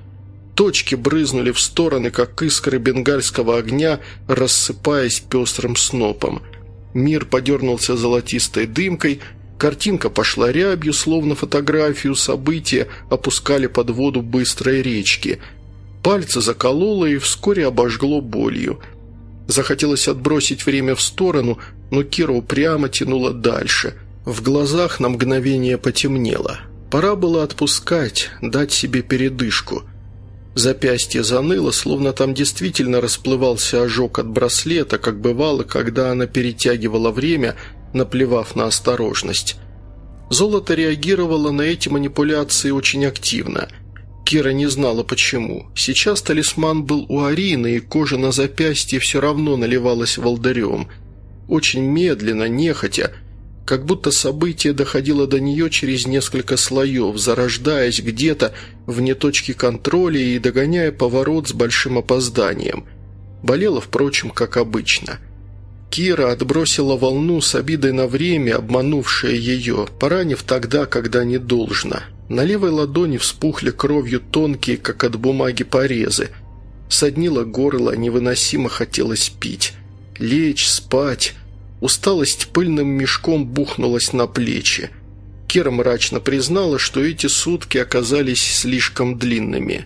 [SPEAKER 1] Точки брызнули в стороны, как искры бенгальского огня, рассыпаясь пестрым снопом. Мир подернулся золотистой дымкой – Картинка пошла рябью, словно фотографию события опускали под воду быстрой речки. Пальцы закололо и вскоре обожгло болью. Захотелось отбросить время в сторону, но Кира упрямо тянула дальше. В глазах на мгновение потемнело. Пора было отпускать, дать себе передышку. Запястье заныло, словно там действительно расплывался ожог от браслета, как бывало, когда она перетягивала время – наплевав на осторожность. Золото реагировало на эти манипуляции очень активно. Кира не знала почему. Сейчас талисман был у Арины, и кожа на запястье все равно наливалась волдырем. Очень медленно, нехотя, как будто событие доходило до нее через несколько слоев, зарождаясь где-то вне точки контроля и догоняя поворот с большим опозданием. Болело, впрочем, как обычно – Кира отбросила волну с обидой на время, обманувшее ее, поранив тогда, когда не должно. На левой ладони вспухли кровью тонкие, как от бумаги, порезы. Соднило горло, невыносимо хотелось пить. Лечь, спать. Усталость пыльным мешком бухнулась на плечи. Кира мрачно признала, что эти сутки оказались слишком длинными.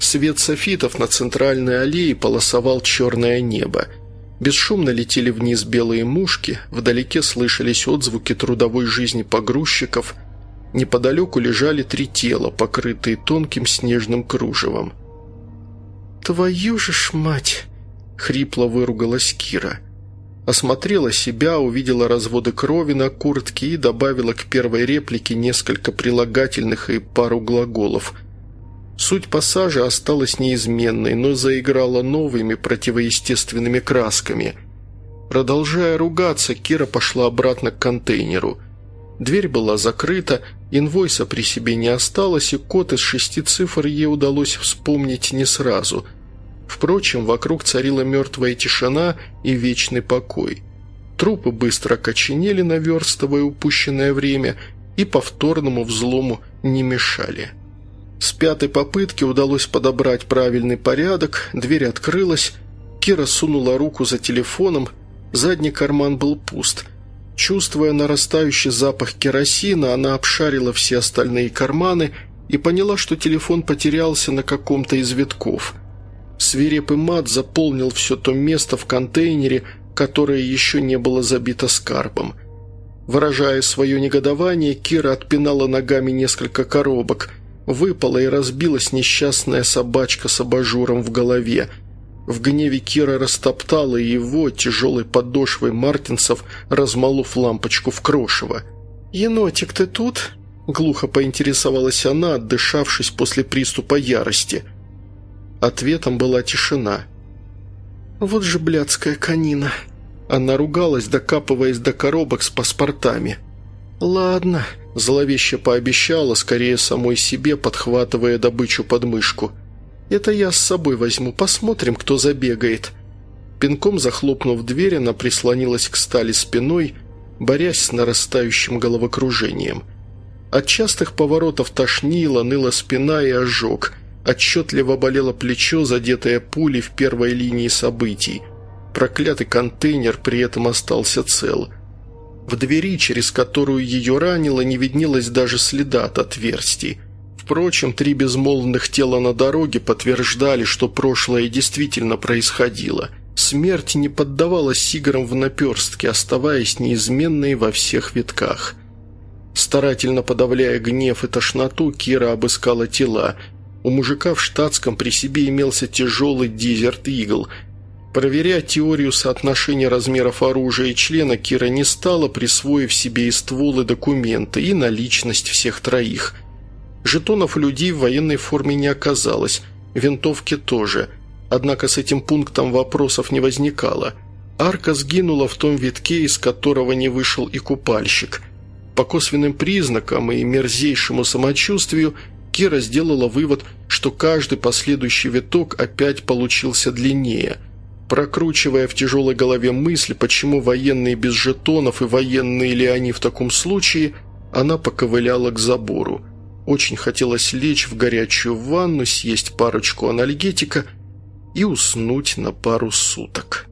[SPEAKER 1] Свет софитов на центральной аллее полосовал черное небо – Бесшумно летели вниз белые мушки, вдалеке слышались отзвуки трудовой жизни погрузчиков, неподалеку лежали три тела, покрытые тонким снежным кружевом. «Твою же ж мать!» — хрипло выругалась Кира. Осмотрела себя, увидела разводы крови на куртке и добавила к первой реплике несколько прилагательных и пару глаголов – Суть пассажа осталась неизменной, но заиграла новыми противоестественными красками. Продолжая ругаться, Кира пошла обратно к контейнеру. Дверь была закрыта, инвойса при себе не осталось, и код из шести цифр ей удалось вспомнить не сразу. Впрочем, вокруг царила мертвая тишина и вечный покой. Трупы быстро коченели, наверстывая упущенное время, и повторному взлому не мешали. С пятой попытки удалось подобрать правильный порядок, дверь открылась, Кира сунула руку за телефоном, задний карман был пуст. Чувствуя нарастающий запах керосина, она обшарила все остальные карманы и поняла, что телефон потерялся на каком-то из витков. Свирепый мат заполнил все то место в контейнере, которое еще не было забито скарбом. Выражая свое негодование, Кира отпинала ногами несколько коробок – Выпала и разбилась несчастная собачка с абажуром в голове. В гневе Кира растоптала его тяжелой подошвой мартинсов, размолов лампочку в крошево. «Енотик, ты тут?» – глухо поинтересовалась она, отдышавшись после приступа ярости. Ответом была тишина. «Вот же блядская конина!» Она ругалась, докапываясь до коробок с паспортами. «Ладно», Зловеще пообещала, скорее самой себе, подхватывая добычу под мышку. «Это я с собой возьму, посмотрим, кто забегает». Пинком захлопнув дверь, она прислонилась к стали спиной, борясь с нарастающим головокружением. От частых поворотов тошнило, ныла спина и ожог. Отчетливо болело плечо, задетое пулей в первой линии событий. Проклятый контейнер при этом остался цел – в двери, через которую ее ранило, не виднелось даже следа от отверстий. Впрочем, три безмолвных тела на дороге подтверждали, что прошлое действительно происходило. Смерть не поддавалась сигарам в наперстке, оставаясь неизменной во всех витках. Старательно подавляя гнев и тошноту, Кира обыскала тела. У мужика в штатском при себе имелся тяжелый дизерт «Игл», Проверять теорию соотношения размеров оружия и члена Кира не стала, присвоив себе и стволы документы, и наличность всех троих. Жетонов людей в военной форме не оказалось, винтовки тоже. Однако с этим пунктом вопросов не возникало. Арка сгинула в том витке, из которого не вышел и купальщик. По косвенным признакам и мерзейшему самочувствию Кира сделала вывод, что каждый последующий виток опять получился длиннее – Прокручивая в тяжелой голове мысль, почему военные без жетонов и военные ли они в таком случае, она поковыляла к забору. Очень хотелось лечь в горячую ванну, съесть парочку анальгетика и уснуть на пару суток.